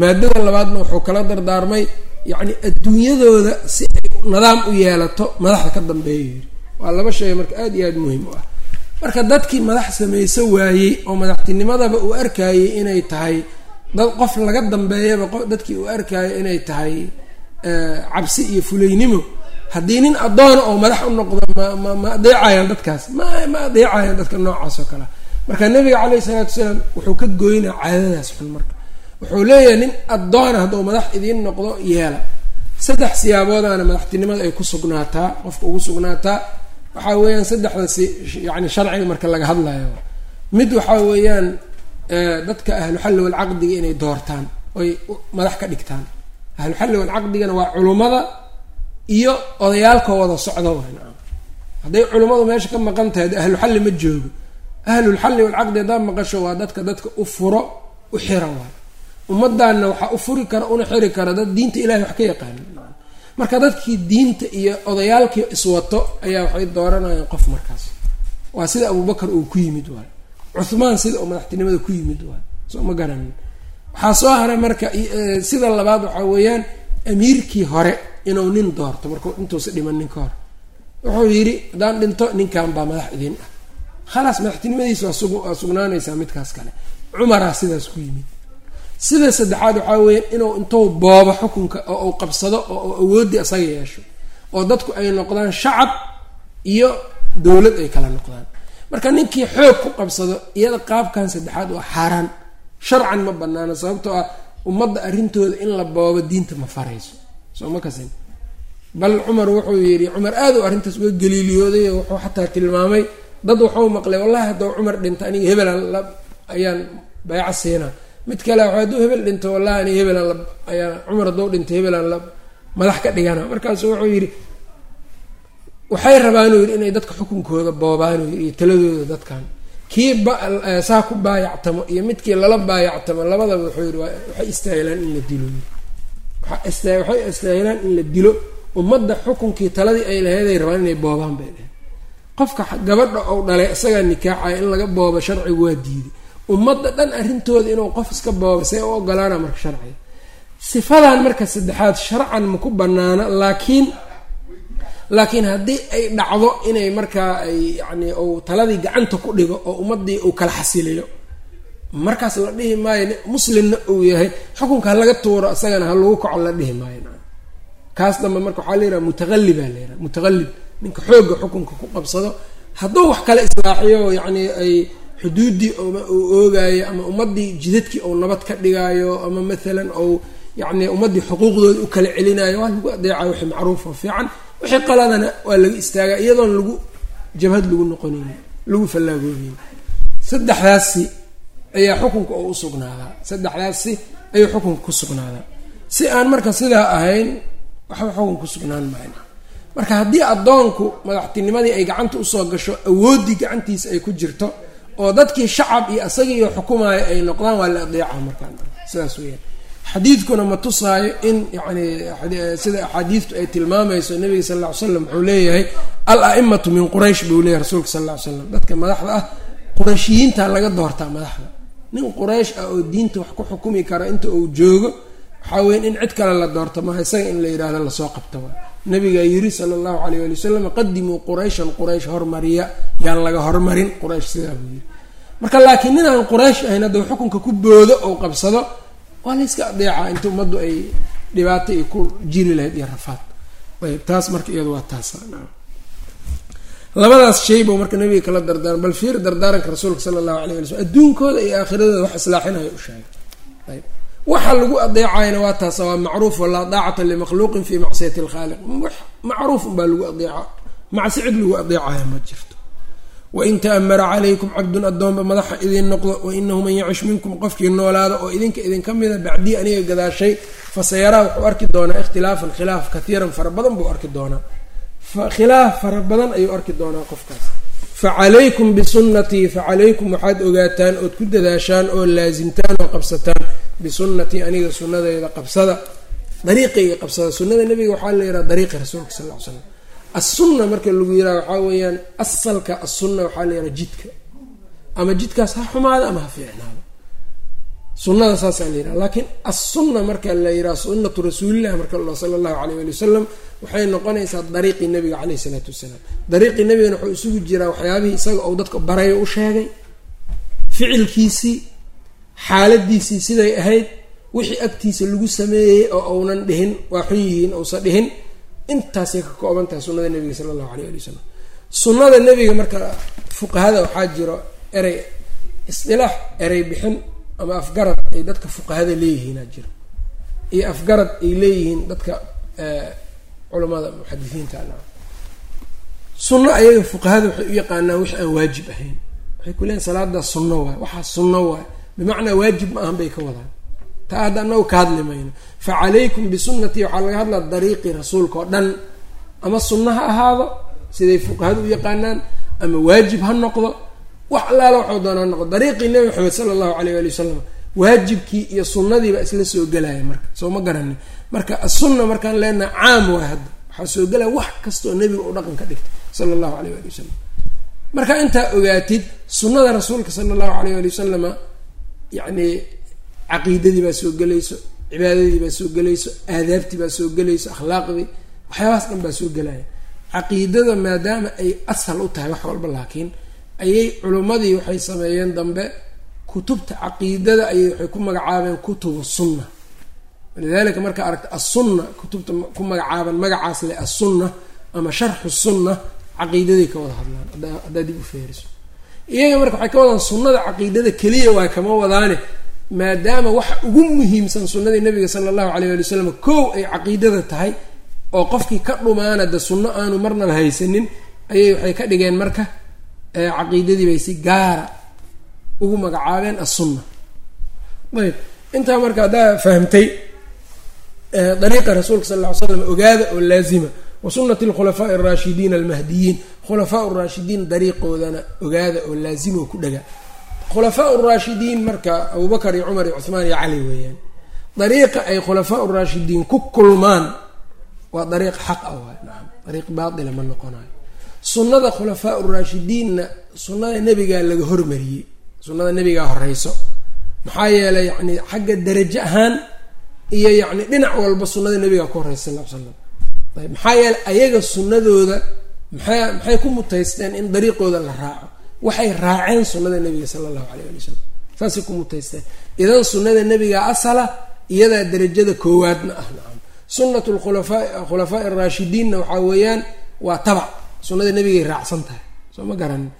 Speaker 1: maadada labaadna wuxuu kala dardaarmay yacni adduunyadooda si ay nidaam u yeelato madaxda ka dambeeya. Yiri waa laba shay marka aada iyo aada muhiim u ah. Marka dadkii madax samayso waayey oo madaxtinimadaba uu arkayey inay tahay dad qof laga dambeeyaba dadkii uu arkaayo inay tahay cabsi iyo fulaynimo haddii nin addoona oo madax u noqdo ma ma adeecayaan dadkaas. Ma ma adeecayaan dadka noocaas oo kalea marka nabiga caleyhi salaatu wasalaam wuxuu ka goynaa caadadaas xun marka. Wuxuu leeyahay nin addoona hadduu madax idiin noqdo yeela. Saddex siyaaboodana madaxtinimada ay ku sugnaataa qofka ugu sugnaataa. Waxaa weeyaan saddexda si yani sharciga marka laga hadlayo. Mid waxaa weeyaan dadka ahluxalli walcaqdiga inay doortaan oy madax ka dhigtaan. Ahluxalli walcaqdigana waa culummada iyo odayaalka wada socda hadday culummadu meesha ka maqan tahay de ahluxalli ma joogo. Ahlulxalli walcaqdi haddaa maqasho waa dadka dadka u furo u xira waay ummaddaanna waxaa u furi kara una xiri kara dad diinta ilahay wax ka yaqaana marka dadkii diinta iyo odayaalkii iswato ayaa waxay dooranayaan qof markaas. Waa sida abubakar uu ku yimid waay cuhmaan sida uu madaxtinimada ku yimid waay soo ma garanin waxaa soo haray marka sida labaad waxaa weeyaan amiirkii hore inuu nin doorto markuu intuusa dhiman ninka hore wuxuu yidhi haddaan dhinto ninkan baa madax idin ah. Khalaas madaxtinimadiisa waa sugnaanaysaa midkaas kale. Cumaraa sidaas ku yimid. Sida saddexaad waxaa weeyaan inuu intuu boobo xukunka oo uu qabsado oo uu awooddii asaga yeesho oo dadku ay noqdaan shacab iyo dowlad ay kala noqdaan. Marka ninkii xoog ku qabsado iyada qaabkan saddexaad waa xaaraan. Sharcan ma banaano sababtoo ah ummadda arrintooda in la boobo diinta ma farayso soo ma kasin. Bal cumar wuxuu yidhi cumar aad u arrintaas uga galiiliyooday oo wuxuu xataa tilmaamay dad waxuu maqlay wallahi hadduu cumar dhinta aniga hebelan ayaan bayco siinaa. Mid kale wa hadduu hebel dhinto wallahi aniga hebelan ayaan cumar hadduu dhinto hebelan la madax ka dhigana. Markaasu wuxuu yidhi waxay rabaanuu yidhi inay dadka xukunkooda boobaanuu yidhi iyo taladooda dadkan. Kii saa ku baayactamo iyo midkii lala baayactamo labadaba wuxuu yidhi waxay istaahilaan in la dilo waxay istaahilaan in la dilo. Ummadda xukunkii taladii ay laheeday rabaan inay boobaan bay dheheen qofka gabadha ou dhalay isagaa nikaaxaya in laga boobo sharcigu waa diiday. Ummadda dhan arrintooda inuu qof iska booba see u ogolaana marka sharciga sifadan marka saddexaad sharcan ma ku banaana laakiin laakiin haddii ay dhacdo inay markaa ay yacni uu taladii gacanta ku dhigo oo ummaddii uu kala xasiliyo markaas la dhihi maayo muslimna uu yahay xukunka ha laga tuuro isagana ha lagu kaco la dhihi maayo. Kaas dambe marka waxaa la yidhaha mutaqalibaa la yidhaha mutaqalib ninka xoogga xukunka ku qabsado hadduu wax kale islaaxiyo yacni ay xuduuddii uu oogaayo ama ummaddii jidadkii ou nabad ka dhigaayo ama maalan ou yacni ummaddii xuquuqdooda u kala celinayo waa lagu adeecayo wixii macruuf oo fiican. Wixii qaladana waa laga istaagaa iyadoon lagu jabhad lagu noqonayn lagu fallaagoobayn saddexdaasi ayaa xukunka oo u sugnaadaa. Saddexdaasi ayuu xukunka ku sugnaadaa. Si aan marka sidaa ahayn waxba xukun ku sugnaan maayo marka haddii addoonku madaxtinimadii ay gacanta u soo gasho awooddii gacantiisa ay ku jirto oo dadkii shacab iyo isagiiyo xukumaayo ay noqdaan waa la adeeca markaan sidaas weyaan xadiidkuna ma tusaayo in yani sida axaadiidtu ay tilmaamayso nabiga sal lla ly slam wuxuu leeyahay al a'imatu min quraysh buu leeyahy rasuulka sal lla ly slam dadka madaxda ah qurayshiyiinta laga doortaa madaxda nin quraysh ah oo diinta wax ku xukumi kara inta uu joogo waxaa weya in cid kale la doorto maha isaga in la yidhahdo la soo qabta waa nabigaa yiri sala allahu alayh ali wasalam qadimuu qurayshan quraysh hormariya yaan laga hormarin quraysh sidaa buu yiri. Marka laakiin nin aan quraysh ahayn hadduu xukunka ku boodo ou qabsado waa layska adeecaa inta ummaddu ay dhibaato ay ku jiri lahayd iyo rafaad. Ayb taas marka iyadu waa taas labadaas shay buu marka nabiga kala dardaaran bal fiir dardaaranka rasuulka sala allahu alayh ali slm adduunkooda iyo aakhiradooda wax islaaxinayo u sheegay. Ayb. Waxa lagu adeecayna waa taas waa macruuf walaa daacata limakhluuqin fi macsiyati lkhaaliq macruuf unbaa lagu adeeca macsi cid lagu adeecaya ma jirto. Wain ta'mara calaykum cabdun addoonba madaxa idin noqdo wainahu man yacish minkum qofkii noolaada oo idinka idinka mida bacdii aniga gadaashay fasayaraa wuxuu arki doonaa ikhtilaafan khilaaf katiiran fara badan buu arki doonaa khilaaf fara badan ayuu arki doonaa qofkaas. Facalaykum bisunnatii facalaykum waxaad ogaataan ood ku dadaashaan oo laasimtaan oo qabsataan bisunnatii aniga sunnadeyda qabsada dariiqayga qabsada. Sunnada nebiga waxaa la yidhaha dariiqi rasuulka sal ly slam assunna marka lagu yidhaha waxaa weeyaan asalka assunna waxaa la yidhaha jidka. Ama jidkaas ha xumaado ama ha fiicnaado. Sunnada saasaa la yidhaha. Laakiin assunna marka la yidhaha sunnatu rasuulillahi marka la sala allahu alayh ali wasalam waxay noqonaysaa dariiqii nabiga caleyhi isalaatu wasalaam. Dariiqii nabigana wuxuu isugu jiraa waxyaabihii isaga ou dadka barayo u sheegay ficilkiisii xaaladiisii siday ahayd wixii agtiisa lagu sameeyey oo uunan dhihin waa xun yihiin uusan dhihin. Intaasay ka kooban tahay sunnada nebiga sala allahu alayh ali wasalam sunnada nebiga marka fuqahada waxaa jiro erey isdilaax erey bixin ama afgarad ay dadka fuqahada leeyihiinaa jiro iyo afgarad ay leeyihiin dadka culamada muxadisiinta sunno ayaga fuqahada waxay u yaqaanaan wix aan waajib ahayn. Waxay ku leeyiin salaadaas sunno waay waxaa sunno waay. Bimacnaa waajib ma ahan bay ka wadaan. Taa hadda anagu ka hadli mayno. Fa calaykum bisunnatii waxaa laga hadlaa dariiqii rasuulka oo dhan. Ama sunno ha ahaado siday fuqahadu u yaqaanaan ama waajib ha noqdo. Wax allaala waxuu doonaa noqdo. Dariiqii nebi maxamed sala allahu alayh ali wasalam waajibkii iyo sunnadiiba isla soo gelaya marka. Soo ma garanin marka asunna markaan leenaha caam waay hadda. Waxaa soo gelaya wax kastaoo nebiga u dhaqan ka dhigtay sala allahu alayh ali wasalam marka intaa ogaatid sunnada rasuulka sala allahu alayh ali wasalama yacni caqiidadii baa soo gelayso cibaadadii baa soo gelayso aadaabtii baa soo gelayso akhlaaqdii waxyaabahaas dhan baa soo gelaya caqiidada maadaama ay ashal u tahay wax walba laakiin ayay culimmadii waxay sameeyeen dambe kutubta caqiidada ayay waxay ku magacaabeen kutubu sunna walidalika marka aragta assunna kutubta ku magacaaban magacaas le assunna ama sharxu sunna caqiidaday ka wada hadlaan haddaad dib u feeriso iyaga marka waxay ka wadaan sunnada caqiidada keliya waa kama wadaane maadaama waxa ugu muhiimsan sunnadii nabiga sala allahu alayh ali wasalam kow ay caqiidada tahay oo qofkii ka dhumaana de sunno aanu marnaba haysanin ayay waxay ka dhigeen marka caqiidadii bay si gaara ugu magacaabeen assunna ayb intaa marka haddaa fahamtay dariiqa rasuulka sal ll slam ogaada oo laazima wa sunnati alkhulafaa'i alraashidiina almahdiyiin. Khulafaa raashidiin dariiqoodana ogaada oo laazima oo ku dhaga. Khulafaa raashidiin marka abubakar iyo cumar iyo cuhmaan iyo cali weeyaan. Dariiqa ay khulafaa uraashidiin ku kulmaan waa dariiq xaq ah waay nacam dariiq baatila ma noqonayo sunnada khulafaa uraashidiinna sunnada nebigaa laga hormariyey sunnada nebigaa horeyso maxaa yeelay yacni xagga darajo ahaan iyo yacni dhinac walba sunnada nebigaa ku horeysa sal slam ayb maxaa yeeley ayaga sunnadooda maxay maxay ku mutaysteen in dariiqooda la raaco? Waxay raaceen sunnada nebiga sala allahu alayh ali wasalam saasay ku mutaysteen. Idan sunnada nebigaa asala iyadaa darajada koowaadna ah nacam sunnat lkhulafaa khulafaa'i araashidiinna waxaa weeyaan waa tabac sunnada nebigay raacsan tahay. Soo ma garanin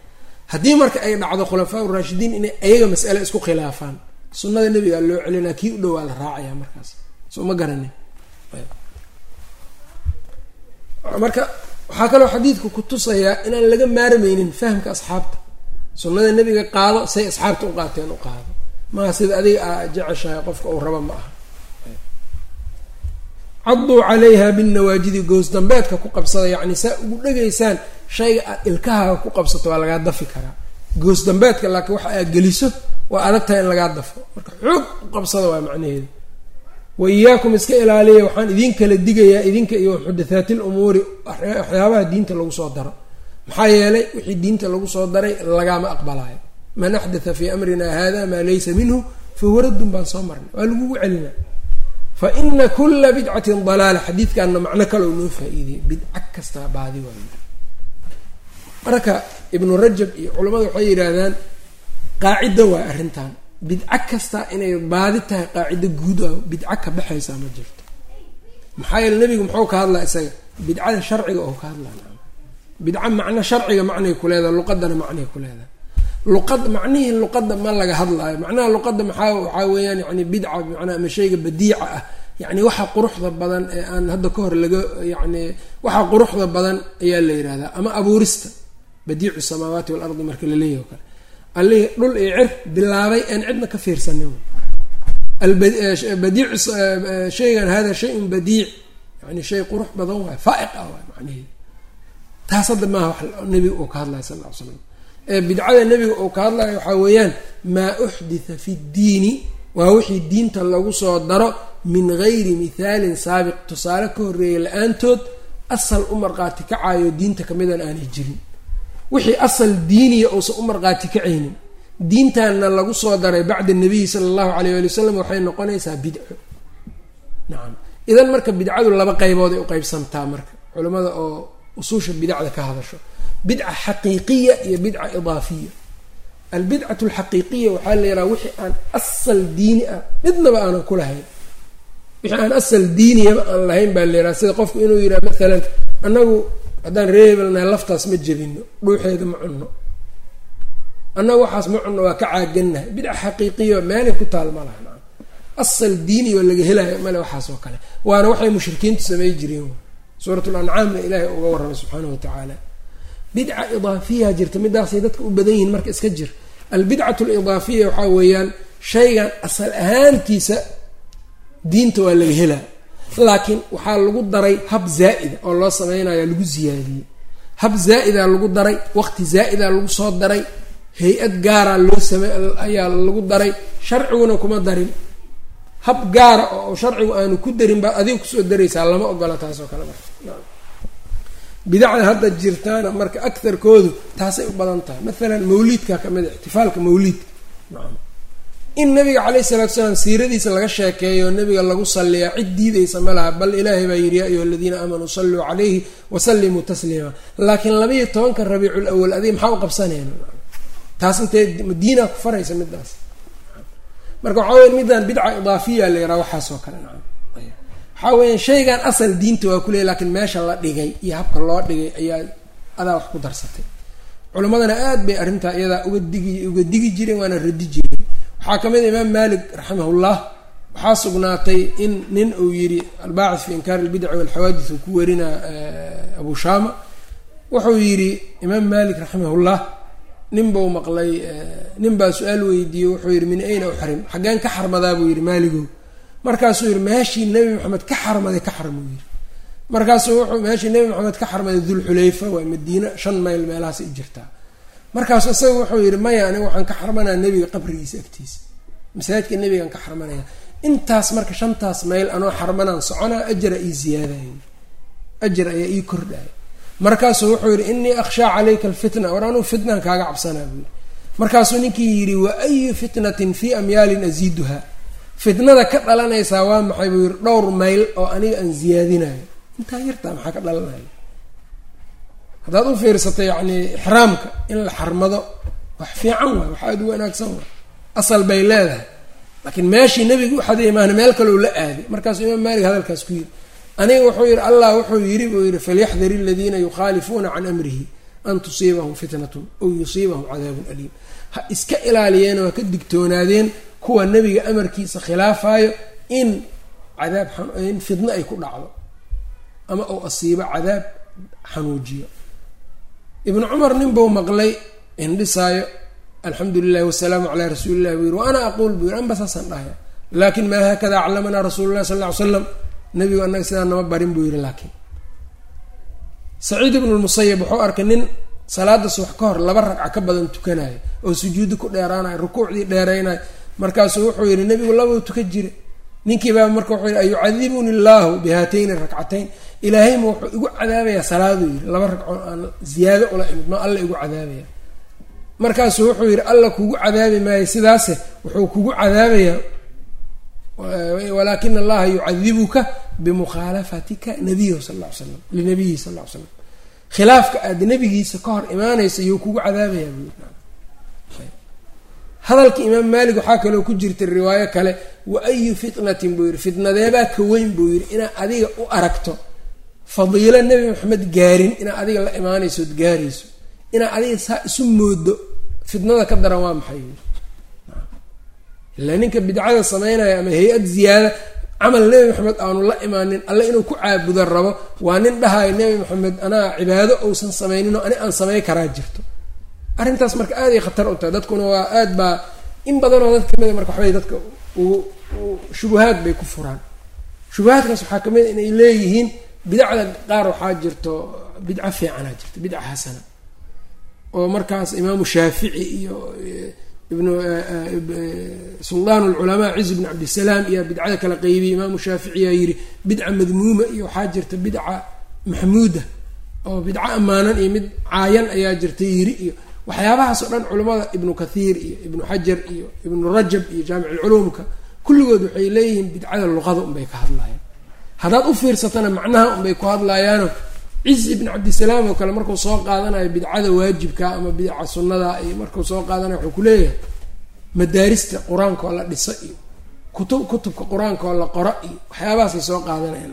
Speaker 1: haddii marka ay dhacdo khulafaa raashidiin inay ayaga mas'ale isku khilaafaan sunnada nebigaa loo celinaa kii u dhowaa la raacaya markaas soo ma garanin. Marka waxaa kaloo xadiidku ku tusayaa inaan laga maarmeynin fahamka asxaabta. Sunnada nebiga qaado say asxaabta u qaateen u qaado. Maaha sida adiga aa jeceshahay qofka uu raba ma aha. Caduu calayha binnawaajidi goos dambeedka ku qabsada yacni saa ugu dhegaysaan shayga aad ilkahaaga ku qabsato waa lagaa dafi karaa. Goos dambeedka laakiin waxa aad geliso waa adag tahay in lagaa dafo. Marka xoog u qabsada waa macnaheedu wa iyaakum iska ilaaliya waxaan idin kala digayaa idinka iyo muxdathaati lumuuri waxyaabaha diinta lagu soo daro. Maxaa yeelay wixii diinta lagu soo daray lagaama aqbalaayo. Man axdatha fii amrina hada maa laysa minhu fahuwa raddun baan soo marnay. Waa lagugu celina. Fa ina kula bidcatin dalaala xadiidkanna macno kale oo noo faa-iideyay bidca kastaa baadi waayo marka ibnu rajab iyo culamadu waxay yidhaahdaan qaacido waay arrintan bidco kasta inay baadi tahay qaacido guud ah bidco ka baxaysaa ma jirto. Maxaa yeele nebigu muxuu ka hadlaa isaga bidcada sharciga oo ka hadlaa. Bidco macno sharciga macnay ku leedahay luqadana macnay ku leedahay. Luqad macnihii luqadda ma laga hadlaayo. Macnaha luqadda maxaa waxaa weeyaan yani bidca manaa ama shayga badiica ah. Yani waxa quruxda badan ee aan hadda ka hor laga yani waxa quruxda badan ayaa la yihahdaa ama abuurista badiicu samaawaati walardi marka laleeyahy o kale allihii dhul iyo cir bilaabay aan cidna ka fiirsanin badiicu shaygan hada shayun badiic yani shay qurux badan waay faaiq ah waay macnaheedu taas hadda maaha wax nebiga uu ka hadlaya sal ll ly slam bidcada nebiga uu ka hadlayo waxaa weeyaan maa uxditha fi ddiini waa wixii diinta lagu soo daro min gayri mithaalin saabiq. Tusaale ka horreeya la'aantood asal u marqaati kacaayo diinta kamidan aanay jirin wixii asal diiniya uusan u marqaati kacaynin. Diintanna lagu soo daray bacda nabiyi sala allahu alayh ali wasalam waxay noqonaysaa bidco. Nacam idan marka bidcadu laba qaybood ay u qeybsantaa marka. Culimmada oo usuusha bidacda ka hadasho. Bidca xaqiiqiya iyo bidca idaafiya. Albidcatu alxaqiiqiya waxaa la yidhaha wixii aan asal diini ah midnaba aanan ku lahayn. Wixii aan asal diiniyaba aan lahayn baa la yidhaha sida qofku inuu yidhaha maalan annagu haddaan reebelnahay laftaas ma jebino dhuuxeeda ma cunno. Annagu waxaas ma cunno waa ka caagannahay bidca xaqiiqiya meelay ku taal ma laha maa asal diini oo laga helayo male waxaas oo kale. Waana waxay mushrikiintu samey jireen. Suurat lancaamna ilaahay uga warramay subxaana wa tacaala. Bidca idaafiya jirta midaasay dadka u badan yihiin marka iska jir. Albidcatu alidaafiya waxaa weeyaan shaygan asal ahaantiisa diinta waa laga helaa laakiin waxaa lagu daray hab zaa'ida oo loo sameynaya lagu siyaadiyey hab zaa-idaa lagu daray waqti zaa-idaa lagu soo daray hay'ad gaaraa loo same ayaa lagu daray sharciguna kuma darin. Hab gaara oo sharcigu aanu ku darin baad adiga ku soo daraysaa lama ogola taasoo kale marka. Bidacda hadda jirtaana marka akarkoodu taasay u badan tahay. Maalan mawliidka ka mid a ixtifaalka mawliidka in nabiga caleyhi salatu salaam siiradiisa laga sheekeeyo nabiga lagu salliyaa cid diidaysa ma laha bal ilaahay baa yidhi ya ayuha aladiina aamanuu salluu calayhi wasallimuu tasliima. Laakiin labaiyo tobanka rabiicul awal adiga maxaa u qabsanayna taas intee diinaa ku faraysa midaas marka waxaa weya midaan bidca idaafiya la yaraha waxaasoo kale nacam. Waxaa weya shaygan asal diinta waa kuleey lakiin meesha la dhigay iyo habka loo dhigay ayaa adaa wax ku darsatay. Culimmadana aad bay arrintaa iyadaa uga digi uga digi jireen waana radi jireen waxaa ka mid a imaam malik raximahullah waxaa sugnaatay in nin uu yidhi albaacis fi inkaari albidaci walxawaadis uu ku werina abu shaama. Wuxuu yidhi imaam malik raximahullah nin buu maqlay nin baa su'aal weydiiyey wuxuu yidhi min ayna uxrim xaggeen ka xarmadaa buu yidhi maaligow markaasuu yidhi meeshii nebi maxamed ka xarmaday ka xarm uu yidhi. Markaasuu wuxuu meeshii nebi maxamed ka xarmaday dulxulayfa waa madiina shan mayl meelahaas i jirtaa markaasu isaga wuxuu yidhi maya aniga waxaan ka xarmanaa nebiga qabrigiisa agtiisa. Masaajidka nebigaan ka xarmanaya intaas marka shantaas mayl anoo xarmanaan soconaa ajara ii ziyaadayo ajar ayaa ii kordhaya. Markaasuu wuxuu yidhi inii akhshaa calayka alfitna war anuu fitnaan kaaga cabsanaa buu yidhi. Markaasuu ninkii yidhi wa ayu fitnatin fii amyaalin asiiduha fitnada ka dhalanaysaa waa maxay buu yidhi dhowr mayl oo aniga aan ziyaadinayo intaa yartaa maxaa ka dhalanaya haddaad u fiirsato yacni ixraamka in la xarmado wax fiican waay wax aada u wanaagsan waay. Asal bay leedahay. Laakiin meeshii nebigu uxaday maana meel kaleo la aaday markaasuu imaam maalik hadalkaas ku yidhi aniga wuxuu yidhi allah wuxuu yidhi buu yidhi falyaxdar aladiina yukhaalifuuna can amrihi an tusiibahum fitnatun aw yusiibahum cadaabun aliim. Ha iska ilaaliyeen oo ka digtoonaadeen kuwa nebiga amarkiisa khilaafayo in cadaab in fidno ay ku dhacdo ama uu asiibo cadaab xanuujiyo ibnu cumar nin buu maqlay indhisaayo alxamdu lilahi wasalaamu calaa rasuuli illahi buu yiri wa ana aquul buu yiri anba saasaan dhahaya laakin maa haakada aclamanaa rasuulu llahi sal ly slam nabigu annaga sidaa nama barin buu yihi laakiin. Saciid ibnu lmusayab wuxuu arkay nin salaada subax ka hor laba ragca ka badan tukanayo oo sujuudi ku dheeraanayo rukuucdii dheeraynayo markaasuu wuxuu yihi nebigu labau tuka jira ninkiibaa marka wuxuu yihi ayucadibuni illaahu bihaatayni rakcatayn. Ilaahayma wuxuu igu cadaabayaa salaaduu yihi laba ragco aan ziyaado ula imid ma alla igu cadaabaya. Markaasuu wuxuu yihi alla kugu cadaabi maayo sidaase wuxuu kugu cadaabayaa walaakina allaha yucadibuka bimukhaalafatika nabiyahu sal ly slam linabiyihi sal ly slam khilaafka aada nebigiisa ka hor imaanaysa iyuu kugu cadaabayaa buu hadalka imaam maalik waxaa kaloo ku jirta riwaayo kale wa ayu fitnatin? buu yihi fitnadeebaa ka weyn? buu yihi inaad adiga u aragto fadiilo nebi maxamed gaarin inaad adiga la imaanaysood gaarayso inaad adiga saa isu moodo fitnada ka daran waa maxay? Ilaa ninka bidcada sameynaya ama hay'ad ziyaada camal nebi maxamed aanu la imaanin alle inuu ku caabudo rabo waa nin dhahayo nebi maxamed anaa cibaado uusan samayninoo ani aan samey karaa jirto arrintaas marka aaday khatar u tahay dadkuna waa aad baa in badanoo dad kamida marka waxbay dadka shubuhaad bay ku furaan. Shubuhaadkaas waxaa ka mid a inay leeyihiin bidacda qaar waxaa jirto bidco fiicanaa jirta bidca xasana oo markaas imaamu shaafici iyo ibnu suldaan lculamaa ciz bn cabdisalaam iyo bidcada kala qeybiyey imaamu shaaficiyaa yidhi bidca madmuuma iyo waxaa jirta bidca maxmuuda. Oo bidco ammaanan iyo mid caayan ayaa jirta yiri iyo waxyaabahaas oo dhan culimmada ibnu kathiir iyo ibnu xajar iyo ibnu rajab iyo jaamiculculuumka kulligood waxay leeyihiin bidcada luqada unbay ka hadlayaan. Haddaad u fiirsatana macnaha unbay ku hadlayaano ciz ibn cabdisalaam oo kale markuu soo qaadanayo bidcada waajibka ama bidca sunnada iyo markuu soo qaadanayo wuxuu kuleeyahay madaarista qur'aanka oo la dhisa iyo kutub kutubka qur'aanka oo la qoro iyo waxyaabahaasay soo qaadanayaan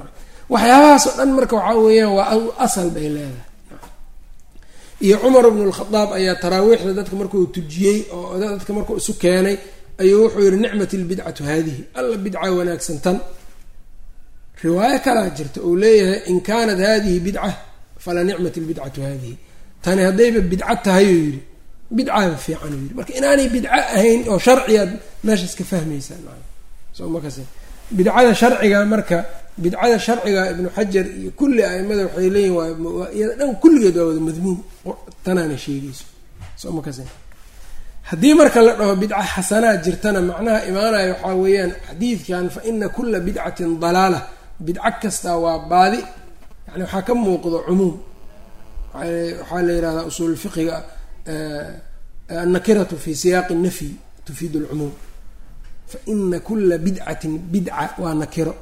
Speaker 1: waxyaabahaas oo dhan marka waxaa weeyaan waa asal bay leedahay iyo cumar bnu lkhadaab ayaa taraawiixda dadka markuu tujiyey oo dadka markuu isu keenay ayuu wuxuu yihi nicmat lbidcatu haadihi. Alla bidca wanaagsan tan. Riwaayo kalaa jirta uu leeyahay in kaanat hadihi bidca fala nicmat lbidcatu haadihi. Tani haddayba bidca tahay uu yidhi. Bidcaaba fiican yidhi. Marka inaanay bidco ahayn oo sharciyaad meeshaas ka fahmaysaa bidcada sharciga marka bidcada sharciga ibnu xajar iyo kulli aimada waxay leeyihiin dhan kulligeed waa wada madmuum. Tanaana makas haddii marka la dhaho bidca xasanaa jirtana macnaha imaanaya waxaa weeyaan xadiidkan fa ina kula bidcatin dalaala. Bidco kastaa waa baadi yani waxaa ka muuqdo cumuum. Waxaa la yihahdaa usuul fiqiga annakiratu fi siyaaqi nafyi tufiid lcumuum fa ina kula bidcatin bidca waa nakiro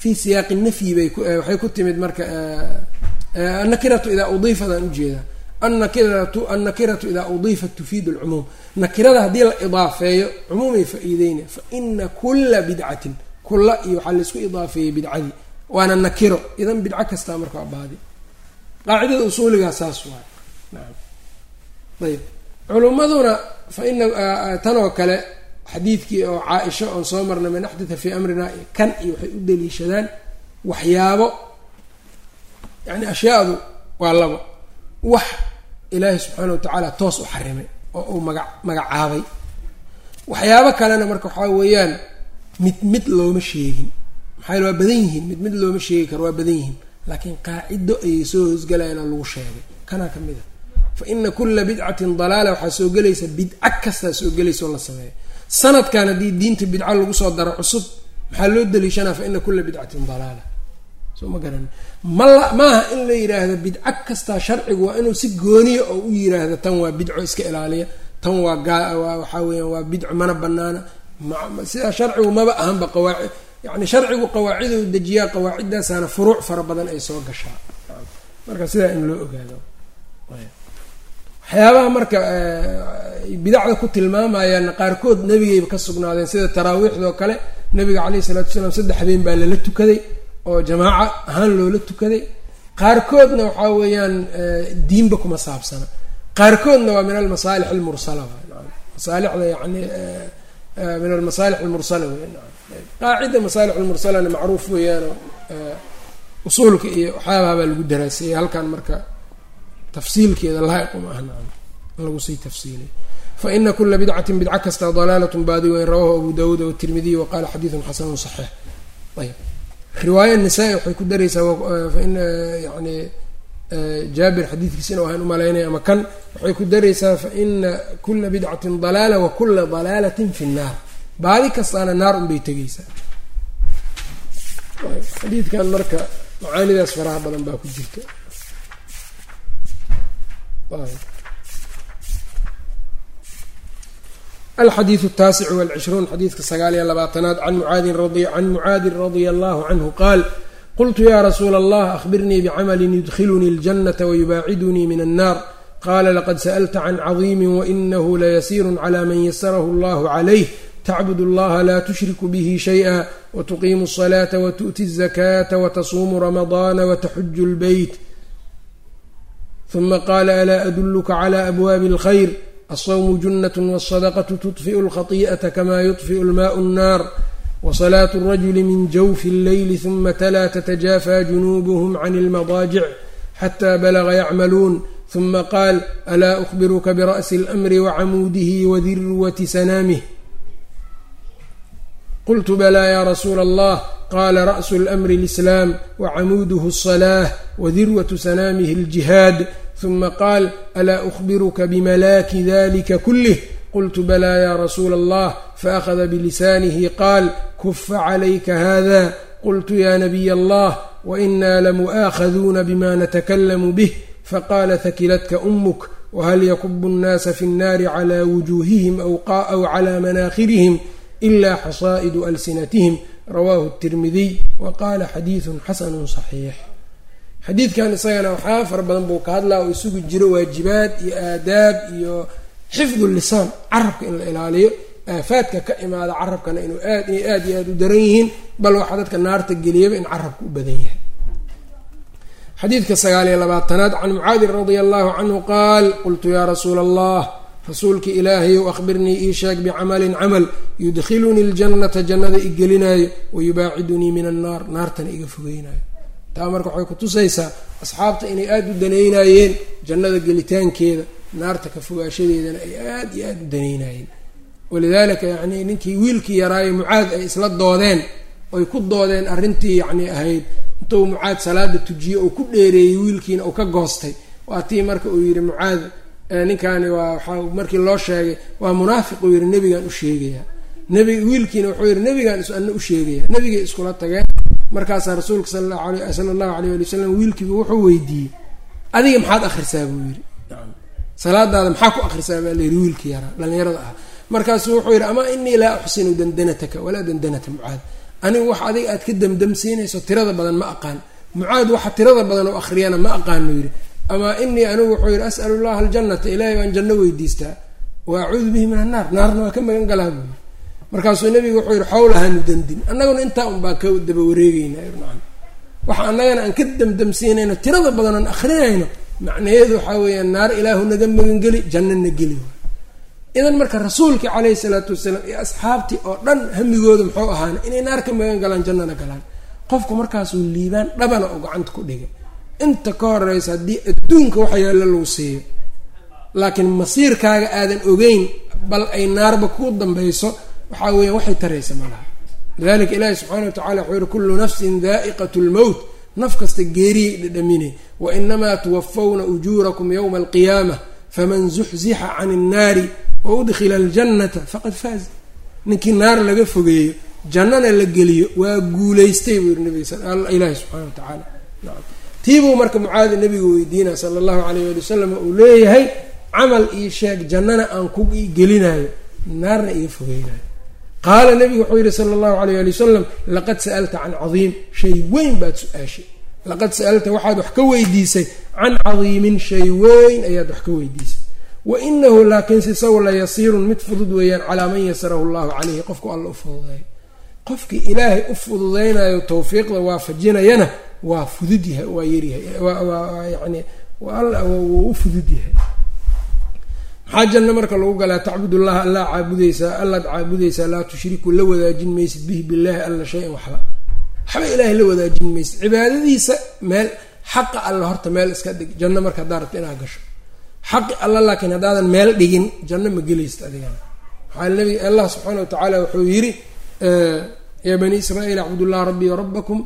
Speaker 1: fi siyaaqi nafyi bay waxay ku timid marka annakiratu idaa udiifadaan u jeedaa annakiratu annakiratu idaa udiifat tufiid lcumuum nakirada haddii la idaafeeyo cumuumay faa-iideyna fa ina kula bidcatin kula iyo waxaa la isku idaafeeyey bidcadii. Waana nakiro. Idan bidco kastaa marka baadi. Qaacidada usuuligaa saas waay ayb culimmaduna fa ina tanoo kale xadiidkii oo caa-isha oon soo marnay man axdatha fii amrina kan iyo waxay u daliishadaan waxyaabo. Yani ashyaadu waa labo wax ilaahay subxaana wa tacaala toos u xarimay oo uu maga magacaabay. Waxyaabo kalena marka waxaa weeyaan mid mid looma sheegin. Maxaa waa badan yihiin. Mid mid looma sheegi karo waa badan yihiin. Laakiin qaacido ayay soo hoosgalayaan oo lagu sheegay. Kanaa ka mid a fa ina kula bidcatin dalaala waxaa soo gelaysa bidca kastaa soo gelaysa oo la sameeyo sanadkan haddii diinta bidco lagu soo daro cusub maxaa loo daliishanaa fa ina kula bidcatin dalaala. Soo ma garan. Mala maaha in la yidhaahdo bidco kastaa sharcigu waa inuu si gooniya oo u yiraahdo tan waa bidco iska ilaaliya tan waa gaa waxaa weyaan waa bidco mana banaana sidaa sharcigu maba ahanba qawaaci yani sharcigu qawaaciduu dejiyaa qawaacidaasaana furuuc fara badan ay soo gashaa. Marka sidaa in loo ogaado waxyaabaha marka bidacda ku tilmaamayaana qaarkood nebigayba ka sugnaadeen sida taraawiixdoo kale nabiga caleyhi salatu wasalaam saddex habeen baa lala tukaday oo jamaaca ahaan loola tukaday. Qaarkoodna waxaa weeyaan diinba kuma saabsana. Qaarkoodna waa min almasaalix almursala masaalixda yani min almasaalix almursala qaacida masaalix almursalana macruuf weeyaano usuulka iyo waxyaabaha baa lagu daraasayey halkan marka tafsiilkeeda laa'iquma ahna in lagu sii tafsiilay. Faina kula bidcatin bidco kasta dalaalat baadi weyn rawahu abu dawuud wtirmidiy waqala xadiidun xasanu saxiix. Ayb riwaaya nisaa-i waxay ku daraysaa faina yani jaabir xadiidkiisina waxaan u malaynaya ama kan waxay ku daraysaa faina kula bidcatin dalaala wa kula dalaalatin fi nnaar. Baadi kastaana naar unbay tegeysaa xadiidkan marka macaanidaas faraha badan baa ku jirta alxadiidu taasic walcishruun xadiidka sagaal iyo labaatanaad can mucaadin mucaadin radia allahu canhu qaal qultu ya rasuula allah ahbirnii bcamalin yudkhilunii اljanata wayubaacidunii min annar qala laqad sa'lta can cadiimi wainahu layasiiru cla man yasarahu allah calayh tacbud اllaha la tushriku bih shayئa wtuqiimu الصlaata wtu'ti الzakata watasuumu ramadana wtaxuju اlbeyt ثuma qala alaa adulka clى abwaabi اlkhayr الصwم جuنة والصدقة تطفئ الخطيئة كما يطفئ الماء النار وصلاة الرجل من جوف الليل ثم تلا تتجافى جنوبهم عن المضاجع حتى بلغ يعملون ثم قال ألا أخبرك برأس الأمر وعموده وذروة سنامه قلت بلى يا رسول الله قال رأس الأمر الإسلام وعموده الصلاة وذروة سنامه الجهاد ثم قال ألا أخبرك بملاك ذلك كله قلت بلى يا رسول الله فأخذ بلسانه قال كف عليك هذا قلت يا نبي الله وإنا لمؤاخذون بما نتكلم به فقال ثكلتك أمك وهل يكب الناس في النار على وجوههم أو على مناخرهم إلا حصائد ألسنتهم رواه الترمذي وقال حديث حسن صحيح xadiidkan isagana waxaa fara badan buu ka hadlaa oo isugu jiro waajibaad iyo aadaab iyo xifdu lisaan carabka in la ilaaliyo aafaadka ka imaada carabkana inuu aad iyo aad iyo aada u daran yihiin bal waxaa dadka naarta geliyaba in carabka u badan yahay. Xadiidka sagaal iyo labaatanaad can mucaadin radia allahu canhu qaal qultu yaa rasuula allah rasuulka ilaahayow akhbirnii ii sheeg bicamalin camal yudkhilunii ljannata jannada igelinaayo wayubaacidunii min annaar naartana iga fogeynayo taa marka waxay kutusaysaa asxaabta inay aada u daneynayeen jannada gelitaankeeda naarta ka fogaashadeedana ay aada iyo aada u daneynayeen walidaalika yacnii ninkii wiilkii yaraayo mucaad ay isla doodeen oy ku doodeen arrintii yacnii ahayd intuu mucaad salaada tujiye uu ku dheereeyey wiilkiina uu ka goostay waa tii marka uu yidhi mucaad ninkaani waa waxaa markii loo sheegay waa munaafiq uu yidhi nebigaan u sheegaya nebi wiilkiina wuxuu yidhi nebigaan ana u sheegaya nebigay iskula tageen markaasaa rasuulka sala allahu aleyh ali wasalam wiilkiiba wuxuu weydiiyey adiga maxaad akhrisaa? buu yidhi. Salaadaada maxaa ku akhrisaa baa layidhi wiilkii yaraa dhallinyarada ah. Markaasuu wuxuu yidhi amaa inii laa uxsinu dandanataka walaa dandanata mucaad. Anigu wax adiga aad ka damdamsiinayso tirada badan ma aqaan. Mucaad waxa tirada badan oo akhriyana ma aqaanu yidhi. Amaa inii anigu wuxuu yidhi as'alu llaha aljannata ilaahay baan janno weydiistaa. Wa acuudu bihi min annaar. Naarna waa ka magan galaa buu yidhi markaasuu nabigu wuxuu yihi xawlahaanu dandin. Annaguna intaa un baa ka daba wareegayna waxa annagana aan ka damdamsiinayno tirada badan aan akrinayno macnaheedu waxaa weeyaan naar ilaahu naga magangeli jannana geli idan marka rasuulkii caleyhi salaatu wasalaam iyo asxaabtii oo dhan hamigooda muxuu ahaana inay naar ka magan galaan jannana galaan. Qofku markaasuu liibaan dhabana oo gacanta ku dhigay. Inta ka horeysa haddii adduunka waxa yaalla lagu siiyo laakiin masiirkaaga aadan ogeyn bal ay naarba ku dambayso waxaa weeyaan waxay taraysa malaha. Lidalika ilaahi subxaana wa tacala wuxuu yihi kullu nafsin daa'iqat lmowt naf kasta geeriyay dhadhaminay wainamaa tuwafawna ujuurakum yowma alqiyaama faman zuxzixa can innaari waudkhila aljannata faqad faaz. Ninkii naar laga fogeeyo jannana la geliyo waa guulaystay buu nabiga ilaahi subxana wa tacaala. Tiibuu marka mucaadi nabiga weydiinaya sala allahu alayh ali wasalam uu leeyahay camal ii sheeg jannana aan ku gelinayo naarna iga fogeynayo qaala nabigu wuxuu yihi sala allahu alayh ali wasalam laqad sa'alta can cadiim. Shay weyn baad su'aashay. Laqad sa'alta waxaad wax ka weydiisay. Can cadiimin shay weyn ayaad wax ka weydiisay. Wa inahu laakiinse isagu la yasiirun mid fudud weeyaan calaa man yasarahu llahu caleyhi qofku alla u fududeeyo qofkii ilaahay u fududeynayo tawfiiqda waafajinayana waa fudud yahay waa yaryahay yani wuu u fudud yahay maxaa janno marka lagu galaa tacbudullaha allaa caabudeysaa allaad caabudeysaa laa tushriku la wadaajin maysid bihi billaahi alla shay-an waxba waxba ilaahay la wadaajin maysid. Cibaadadiisa meel xaqa alla horta meel iska dhig. Janno marka haddaa rabta inaad gasho. Xaqi alla laakiin haddaadan meel dhigin janno ma gelaysid adigana. Maxaa nabiga allah subxaana wa tacaala wuxuu yidhi yaa bani israiil acbudullaha rabbii warabakum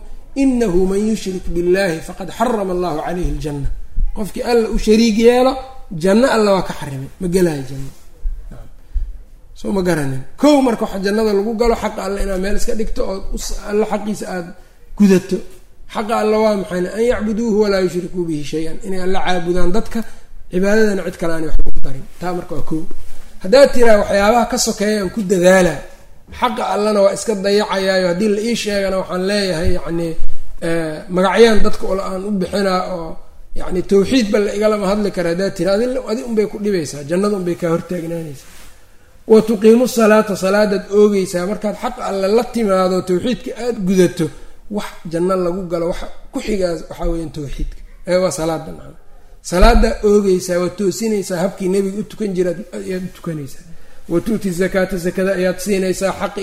Speaker 1: inahu man yushrik billahi faqad xarama allahu caleyhi aljanna. Qofkii alla u shariig yeelo janno alla waa ka xarimay. Ma gelaayo janno soo ma garanin. Kow marka waxa jannada lagu galo xaqa alla inaad meel iska dhigto oo alla xaqiisa aada gudato. Xaqa alla waa maxayna an yacbuduuhu walaa yushrikuu bihi shay-an. Inay alla caabudaan dadka cibaadadana cid kale aanay waxba ku darin. Taa marka waa kow. Haddaad tiraa waxyaabaha ka sokeeya aan ku dadaala xaqa allana waa iska dayacayaayo. Haddii la ii sheegana waxaan leeyahay yacni magacyaan dadka ol aan u bixinaa oo yani tawxiid ba la igalama hadli kara haddaad tira adi unbay ku dhibaysaa jannada unbay kaa hortaagnaanaysaa wa tuqiimu salaata salaadaad oogeysaa markaad xaq alle la timaado tawxiidka aada gudato wax janno lagu galo waxa ku xigaas waxaa weyaan tawxiidka. Waa salaada maa salaadaa oogeysaa waad toosinaysaa habkii nebiga u tukan jira ayaad u tukanaysaa. Wa tu'ti zakaata zakada ayaad siinaysaa xaqi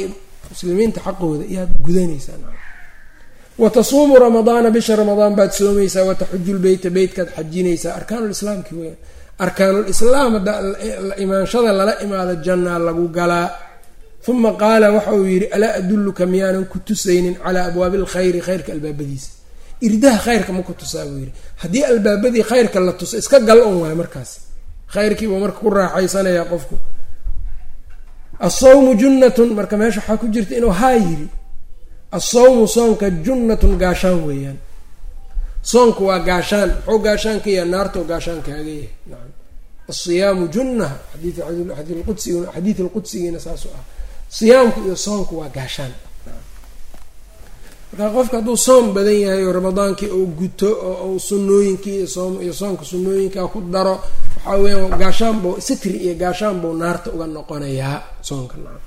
Speaker 1: muslimiinta xaqooda ayaad gudanaysaa wa tasuumu ramadaana bisha ramadaan baad soomaysaa wataxujulbeyta beytkaad xajinaysaa. Arkaanulislaamki weyaan arkaanulislaam haddaa imaanshada lala imaado jannaa lagu galaa. Uma qaala waxa uu yidhi alaa adulluka miyaanan ku tusaynin calaa abwaabi alkhayri khayrka albaabadiisa? Irdaha khayrka ma ku tusaa buu yidhi. Haddii albaabadii khayrka la tuso iska gal on waay markaas. Khayrkiibuu marka ku raaxaysanayaa qofku. Asawmu junnatun marka meesha waxaa ku jirta inuu haa yidhi asawmu soonka junnatun gaashaan weeyaan. Soonku waa gaashaan muxuu gaashaan ka yahay naartoo gaashaan kaaga yahay. Nacam asiyaamu junna xadiid alqudsigiina saasu ah. Siyaamku iyo soonku waa gaashaan. Marka qofka hadduu soom badan yahay oo ramadaankii uu guto oo u sunnooyinkii iyo soonka sunnooyinkaa ku daro waxaa weeyaan gaashaan buu sitri iyo gaashaan buu naarta uga noqonayaa soonka. Nacam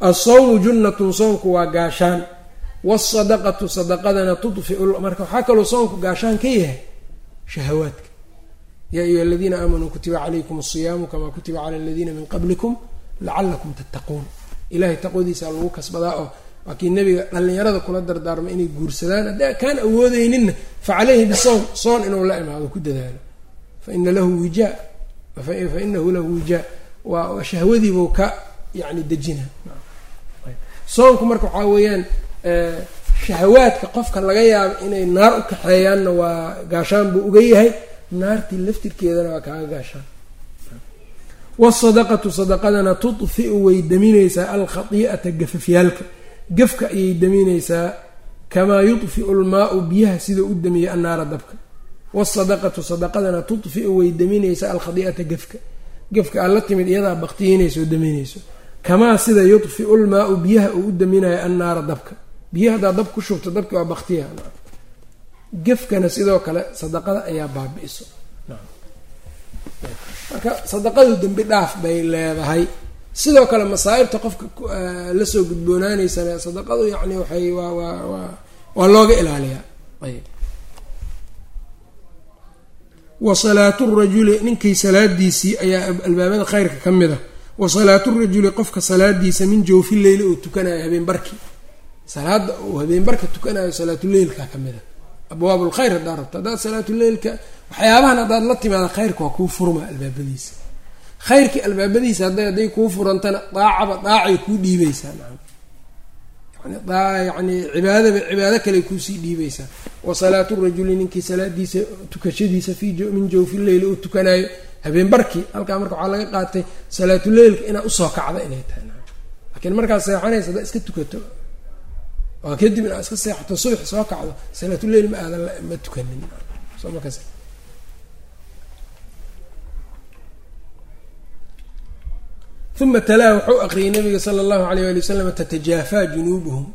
Speaker 1: alsawmu junnatun soonku waa gaashaan. Waasadaqatu sadaqadana tudfiu marka waxaa kaloo soonku gaashaan ka yahay shahawaadka. Yaa ayuha aladiina aamanuu kutiba calaykum asiyaamu kamaa kutiba cala aladiina min qablikum lacalakum tattaquun. Ilahay taqwadiisa lagu kasbadaa oo waa kii nabiga dhallinyarada kula dardaarmay inay guursadaan. Haddii kaan awoodeyninna fa caleyhi bisoom soon inuu la imaado ku dadaalo. Faina lahu wijaa fa inahu lahu wijaa waa shahwadiibuu ka yani dejina soonku marka waxaa weeyaan shahawaadka qofka laga yaabo inay naar u kaxeeyaanna waa gaashaan buu uga yahay. Naartii laftirkeedana waa kaaga gaashaan. Waasadaqatu sadaqadana tudfiu way daminaysaa alkhadii'ata gafafyaalka. Gafka ayay daminaysaa kamaa yudfiu lmaau biyaha sida u damiya annaara dabka. Waasadaqatu sadaqadana tudfiu way daminaysaa alkhadii'ata gafka. Gafka aad la timid iyadaa baktiyiinayso oo daminayso kamaa sida yudfiu lmaau biyaha uu u daminayo annaara dabka. Biyaha haddaa dab ku shubto dabki waa baktiya gefkana sidoo kale sadaqada ayaa baabi'iso. Marka sadaqadu dembi dhaaf bay leedahay. Sidoo kale masaa'ibta qofka la soo gudboonaanaysana sadaqadu yacni waxay waa waa waa waa looga ilaaliyaa. Ayb wa salaatu rajuli ninkii salaadiisii ayaa albaabada khayrka ka mid a wa salaatu rajuli qofka salaadiisa min jawfi leyli uu tukanayo habeenbarkii salaada uu habeenbarka tukanayo salaatuleylka ka mid a abwaab lkhayr haddaad rabto. Haddaad salaatuleylka waxyaabahan haddaad la timaada khayrka waa kuu furma albaabadiisa. Khayrkii albaabadiisa hadday hadday kuu furantana daacaba daacay kuu dhiibeysaa yani cibaadaba cibaado kale kuusii dhiibeysaa wa salaatu rajuli ninkii salaadiisa tukashadiisa min jawfi leyli uu tukanayo habeenbarkii halkaa marka waxaa laga qaatay salaatuleylka inaad u soo kacda inay tahay. Laakiin markaad seexanaysa haddaad iska tukato oo kadib inaad iska seexato subax soo kacdo salaatuleyl ma aadan ma tukanin. Uma talaa wuxuu aqriyay nabiga sala allahu alayh ali wasalam tatajaafaa junuubuhum.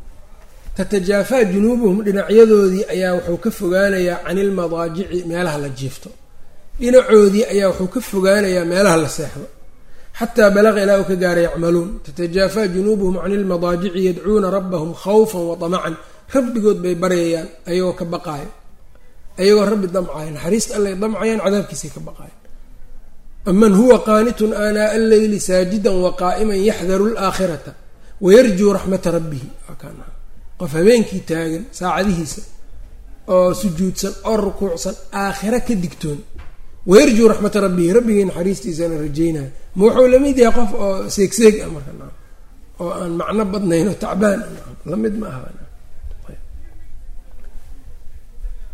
Speaker 1: Tatajaafaa junuubuhum dhinacyadoodii ayaa wuxuu ka fogaanayaa can ilmadaajici meelaha la jiifto dhinacoodii ayaa wuxuu ka fogaanayaa meelaha la seexdo. Xataa balaqa ilaa uu ka gaaray yacmaluun. Tatajaafaa junuubuhum can ilmadaajici yadcuuna rabbahum khawfan wa tamacan rabbigood bay baryayaan ayagoo ka baqaayo. Ayagoo rabbi damcaayo naxariista allay damcayaan cadaabkiisay ka baqaayan. Aman huwa qaanitun aanaa alleyli saajidan wa qaa'iman yaxdaru alaakhirata wayarjuu raxmata rabbihi. Qof habeenkii taagan saacadihiisa oo sujuudsan oo rukuucsan aakhira ka digtoon wayarjuu raxmata rabbihi rabbigii naxariistiisana rajaynayo ma wuxuu la mid yahay qof oo seegseeg ah marka oo aan macno badnayn oo tacbaan la mid ma aha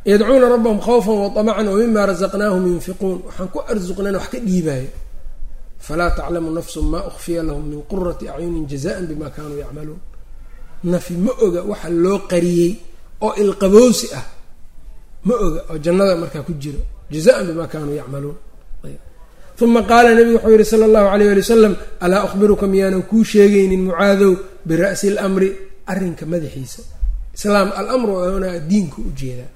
Speaker 1: yadcuuna rabbahum khawfan waطamacan wmima razaqnaahum yunfiquun. Waxaan ku arsuqnana wax ka dhiibaayo. Falaa taclamu nafsu ma ukfiya lahum min qurati acyunin jazaan bima kanuu yacmaluun. Nafi ma oga waxa loo qariyey oo ilqabowsi ah. Ma oga oo jannada markaa ku jiro jazaan bima kanuu yacmaluun uma qaala nabigu wuxuu yihi sala allahu alayh ali wasalam alaa ukhbiruka miyaanan kuu sheegaynin mucaadow bira'si lamri arrinka madaxiisa islaam alamru oona diinka u jeedaa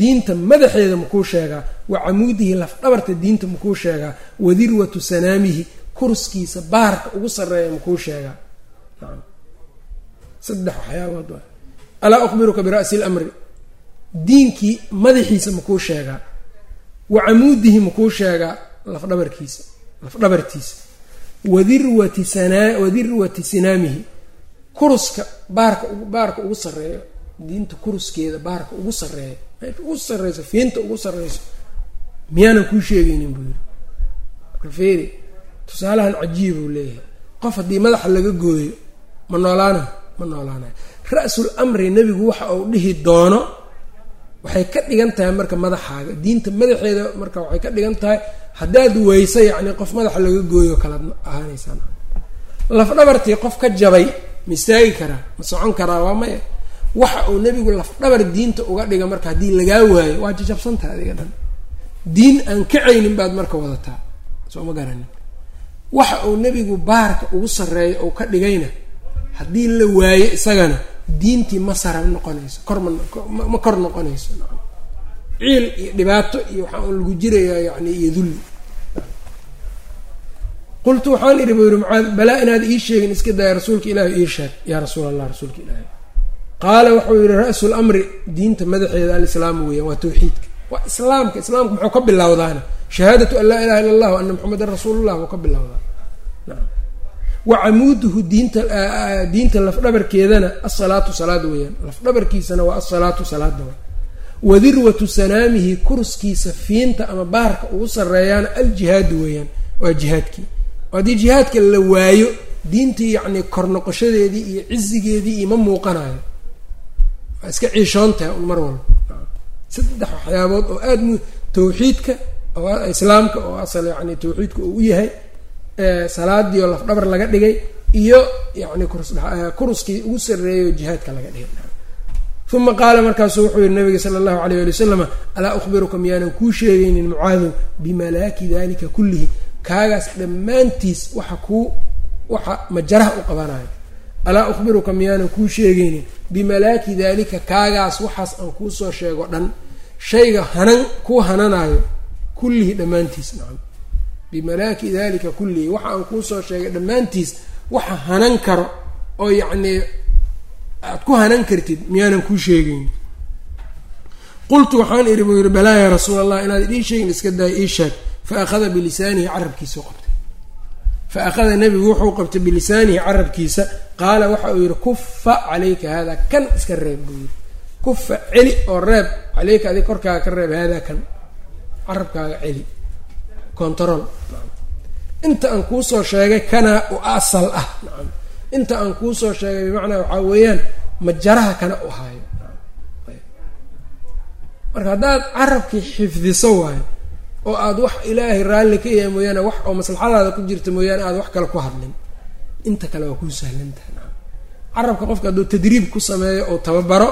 Speaker 1: diinta madaxeeda makuu sheegaa wa camuudihi lafdhabarta diinta makuu sheegaa wadirwatu sanaamihi kurskiisa baarka ugu sarreeya makuu sheegaa saddex waxyaabood alaa ukhbiruka bira'si lamri diinkii madaxiisa makuu sheegaa wa camuudihi makuu sheegaa lafdhabarkiisa lafdhabartiisa. Wadirwati sanaa wadirwati sinaamihi. Kuruska baarka baarka ugu sarreeyo diinta kuruskeeda baarka ugu sarreeya meesha ugu sarreyso fiinta ugu sarreyso miyaanan kuu sheegaynin buu yiri marka feeri tusaalahan cajiibuu leeyahay. Qof haddii madaxa laga gooyo ma noolaana ma noolaanayo ra-sul amri nebigu waxa uu dhihi doono waxay ka dhigan tahay marka madaxaaga. Diinta madaxeeda marka waxay ka dhigan tahay haddaad weyso yacni qof madaxa laga gooyo kalaad ahaanaysaan. Lafdhabartii qof ka jabay ma istaagi karaa ma socon karaa waa maya waxa uu nebigu lafdhabar diinta uga dhiga marka haddii lagaa waayo waa jajabsantaha adiga dhan. Diin aan kacaynin baad marka wadataa soo ma garanin. Waxa uu nebigu baarka ugu sarreeyo uu ka dhigayna haddii la waayo isagana diintii ma sara noqonayso kor ma kor noqonayso. Ciil iyo dhibaato iyo waxaa un lagu jirayaa yani iyo dulli qultu waxaan idhi buu yihi mucaad balaa inaad ii sheegin iska daya rasuulka ilaahi ii sheeg. Yaa rasuul allah rasuulka ilaahi qaala wuxuu yihi ra-su lamri diinta madaxeeda alislaamu weeyaan waa tawxiidka. Waa islaamka islaamka muxuu ka bilowdaana? Shahaadatu an laa ilaha illa allah ana maxamedan rasuulullah buu ka bilowdaa wa camuuduhu diinta lafdhabarkeedana asalaatu salaad weeyaan. Lafdhabarkiisana waa asalaatu salaada wa wadirwatu sanaamihi kurskiisa fiinta ama baarka ugu sarreeyaana aljihaadu weeyaan. Waa jihaadkii. Haddii jihaadka la waayo diintii yacni kor noqoshadeedii iyo cizigeedii iyo ma muuqanayo waa iska ciishoontahay un mar walba. Saddex waxyaabood oo aada tawxiidka islaamka oo asal yani tawxiidka uu u yahay salaadii oo lafdhabar laga dhigay iyo yani kuruskii ugu sarreeyo jihaadka laga dhigay. Uma qaala markaasu wuxuu yihi nabiga sala allahu alayh ali wasalama alaa ukhbiruka miyaanan kuu sheegaynin mucaadow bimalaaki dalika kullihi kaagaas dhammaantiis waxa kuu waxa majaraha u qabanayo. Alaa ukhbiruka miyaanan kuu sheegaynin bimalaaki dalika kaagaas waxaas aan kuu soo sheego dhan. Shayga hanan kuu hananayo kullihi dhammaantiis nacam bimalaaki dalika kullihi waxa aan kuu soo sheegay dhammaantiis waxa hanan karo oo yacnii aada ku hanan kartid miyaanan kuu sheegaynin qultu waxaan idhi buu yihi balaa yaa rasuul allah inaad idii sheegin iska daaya ii sheeg fa akhada bilisaanihi carabkiisau qabtay fa akhada nebigu wuxuu qabtay bilisaanihi carabkiisa qaala waxa uu yihi kufa calayka hada kan iska reeb buu yihi kufa celi oo reeb caleyka adig korkaaga ka reeb haadaa kan carabkaaga celi control inta aan kuusoo sheegay kanaa u asal ah. Inta aan kuusoo sheegay bimacnaa waxaa weeyaan majaraha kana u haayo. Marka haddaad carabkii xifdiso waayo oo aada wax ilaahay raalli ka yahay mooyaane wax oo maslaxadaada ku jirta mooyaane aada wax kale ku hadlin. Inta kale waa kuu sahlan tahay. Carabka qofka hadduu tadriib ku sameeyo oo tababaro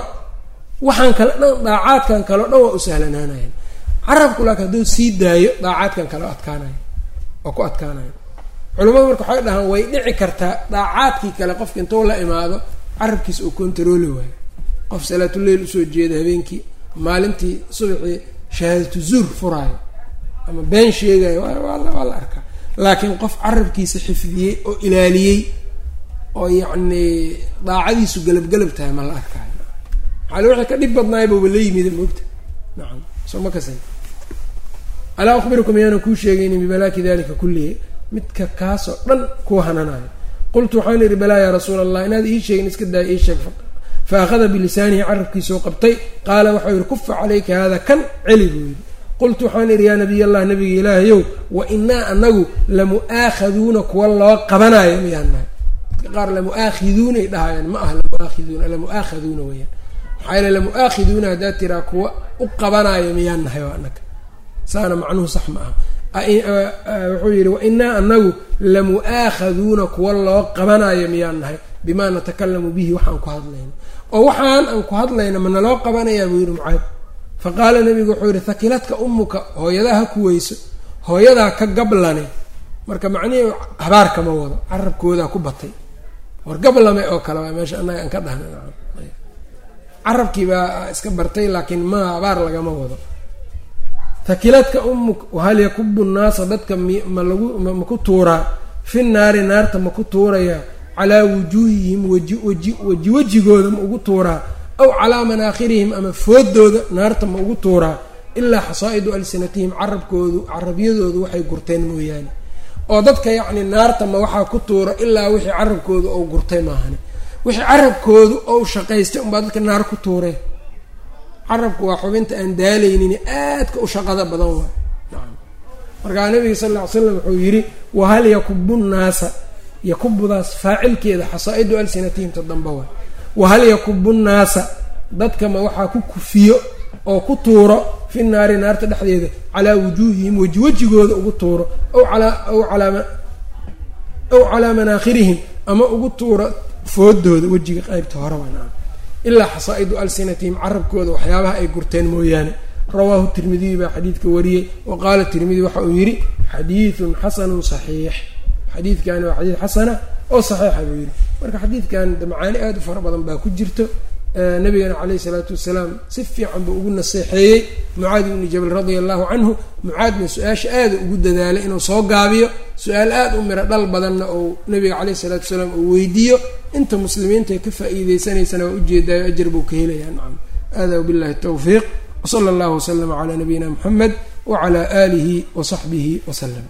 Speaker 1: waxaan kale dhan daacaadkan kale o dhan waa u sahlanaanayan carabku laakiin hadduu sii daayo daacaadkan kale adkaanayo oo ku adkaanayo. Culamadu marka waxay dhahaan way dhici kartaa daacaadkii kale qofka intuu la imaado carabkiisa uu kontarooli waayo. Qof salaatuleyl u soo jeeda habeenkii maalintii subaxii shahaadatu zuur furaayo ama been sheegayo waa la arkaa. Laakiin qof carabkiisa xifdiyey oo ilaaliyey oo yacni daacadiisu galabgalab tahay ma la arkaayo. Maxaale wixii ka dhib badnaaybuba la yimida moogta nacam soo ma kasan alaa akhbirukum yaanan kuu sheegaynin bibalaaki dalika kullihi midka kaasoo dhan kuwa hananayo qultu waxaan ihi balaa yaa rasuula allah inaad ii sheegin iska daaya ii sheeg. Fa akhada bilisaanihi carabkiisoo qabtay. Qaala waxau yihi kufa calayka hada kan celi buu yidhi. Qultu waxaan idhi yaa nabiy allah nabiga ilaahayow wa inaa anagu lamu'aakhaduuna kuwa loo qabanayo miyaan nahay. Dadka qaar lamu'aakhiduunay dhahayaan ma aha lamuaakhiduuna lamu'aakhaduuna weyaan maxaa yaele lamu'aakhiduuna haddaad tiraa kuwa u qabanayo miyaan nahay o anaga saana macnuhu sax ma aha. Wuxuu yidhi wa inaa anagu lamu'aakhaduuna kuwa loo qabanayo miyaan nahay bimaa natakalamu bihi waxaan ku hadlayno oo waxaan aan ku hadlayno ma naloo qabanayaa buu yidhi mucaad fa qaala nabigu wuxuu yidhi hakiladka umuka hooyadaa ha kuweyso hooyadaa ka gablane marka macnihii habaar kama wado carabkoodaa ku batay. War gablame oo kale waa meesha annaga aan ka dhahna carabkii baa iska bartay laakiin ma habaar lagama wado hakiladka umuk hal yakubu nnaasa dadka ma lagu maku tuuraa fi naari naarta maku tuurayaa calaa wujuuhihim waji wejigooda ma ugu tuuraa aw calaa manaakhirihim ama foodooda naarta ma ugu tuuraa ilaa xasaa'idu alsinatihim carabkoodu carabyadoodu waxay gurteen mooyaane. Oo dadka yacni naarta ma waxaa ku tuura ilaa wixii carabkoodu ou gurtay maahani wixii carabkoodu ou shaqaystay unbaa dadka naar ku tuureen carabku waa xubinta aan daalaynin aadka u shaqada badan waay. Markaa nabiga sal lla ly slam wuxuu yidhi wahal yakubu nnaasa? Yakubudaas faacilkeeda xasaa'idu alsinatihim ta damba waay. Wahal yakubu nnaasa? Dadkama waxaa ku kufiyo oo ku tuuro fi naari naarta dhexdeeda calaa wujuuhihim weji wejigooda ugu tuuro aw alaa aw alaa aw calaa manaakhirihim ama ugu tuuro foodooda wejiga qeybta hore ilaa xasaa'idu alsinatihim carabkooda waxyaabaha ay gurteen mooyaane. Rawaahu tirmidiy baa xadiidka wariyey wa qaala tirmidi waxa uu yidhi xadiidun xasanun saxiix. Xadiidkani waa xadiid xasana oo saxiixa buu yidhi. Marka xadiidkan macaani aada u fara badan baa ku jirto nabigana caleyhi salaatu wasalaam si fiican buu ugu naseexeeyey mucaad ibni jabal radia allahu canhu. Mucaadna su'aasha aada ugu dadaalay inuu soo gaabiyo. Su'aal aada u miro dhal badanna ou nabiga caleyhi salaatu wasalaam uu weydiiyo. Inta muslimiinta ka faa-iideysanaysana waa ujeedaayo ajar buu ka helayaa. Nacam hada wabillahi tawfiiq. Wsala allahu waslama calaa nabiyina muxamed wacalaa aalihi wa saxbihi wasalam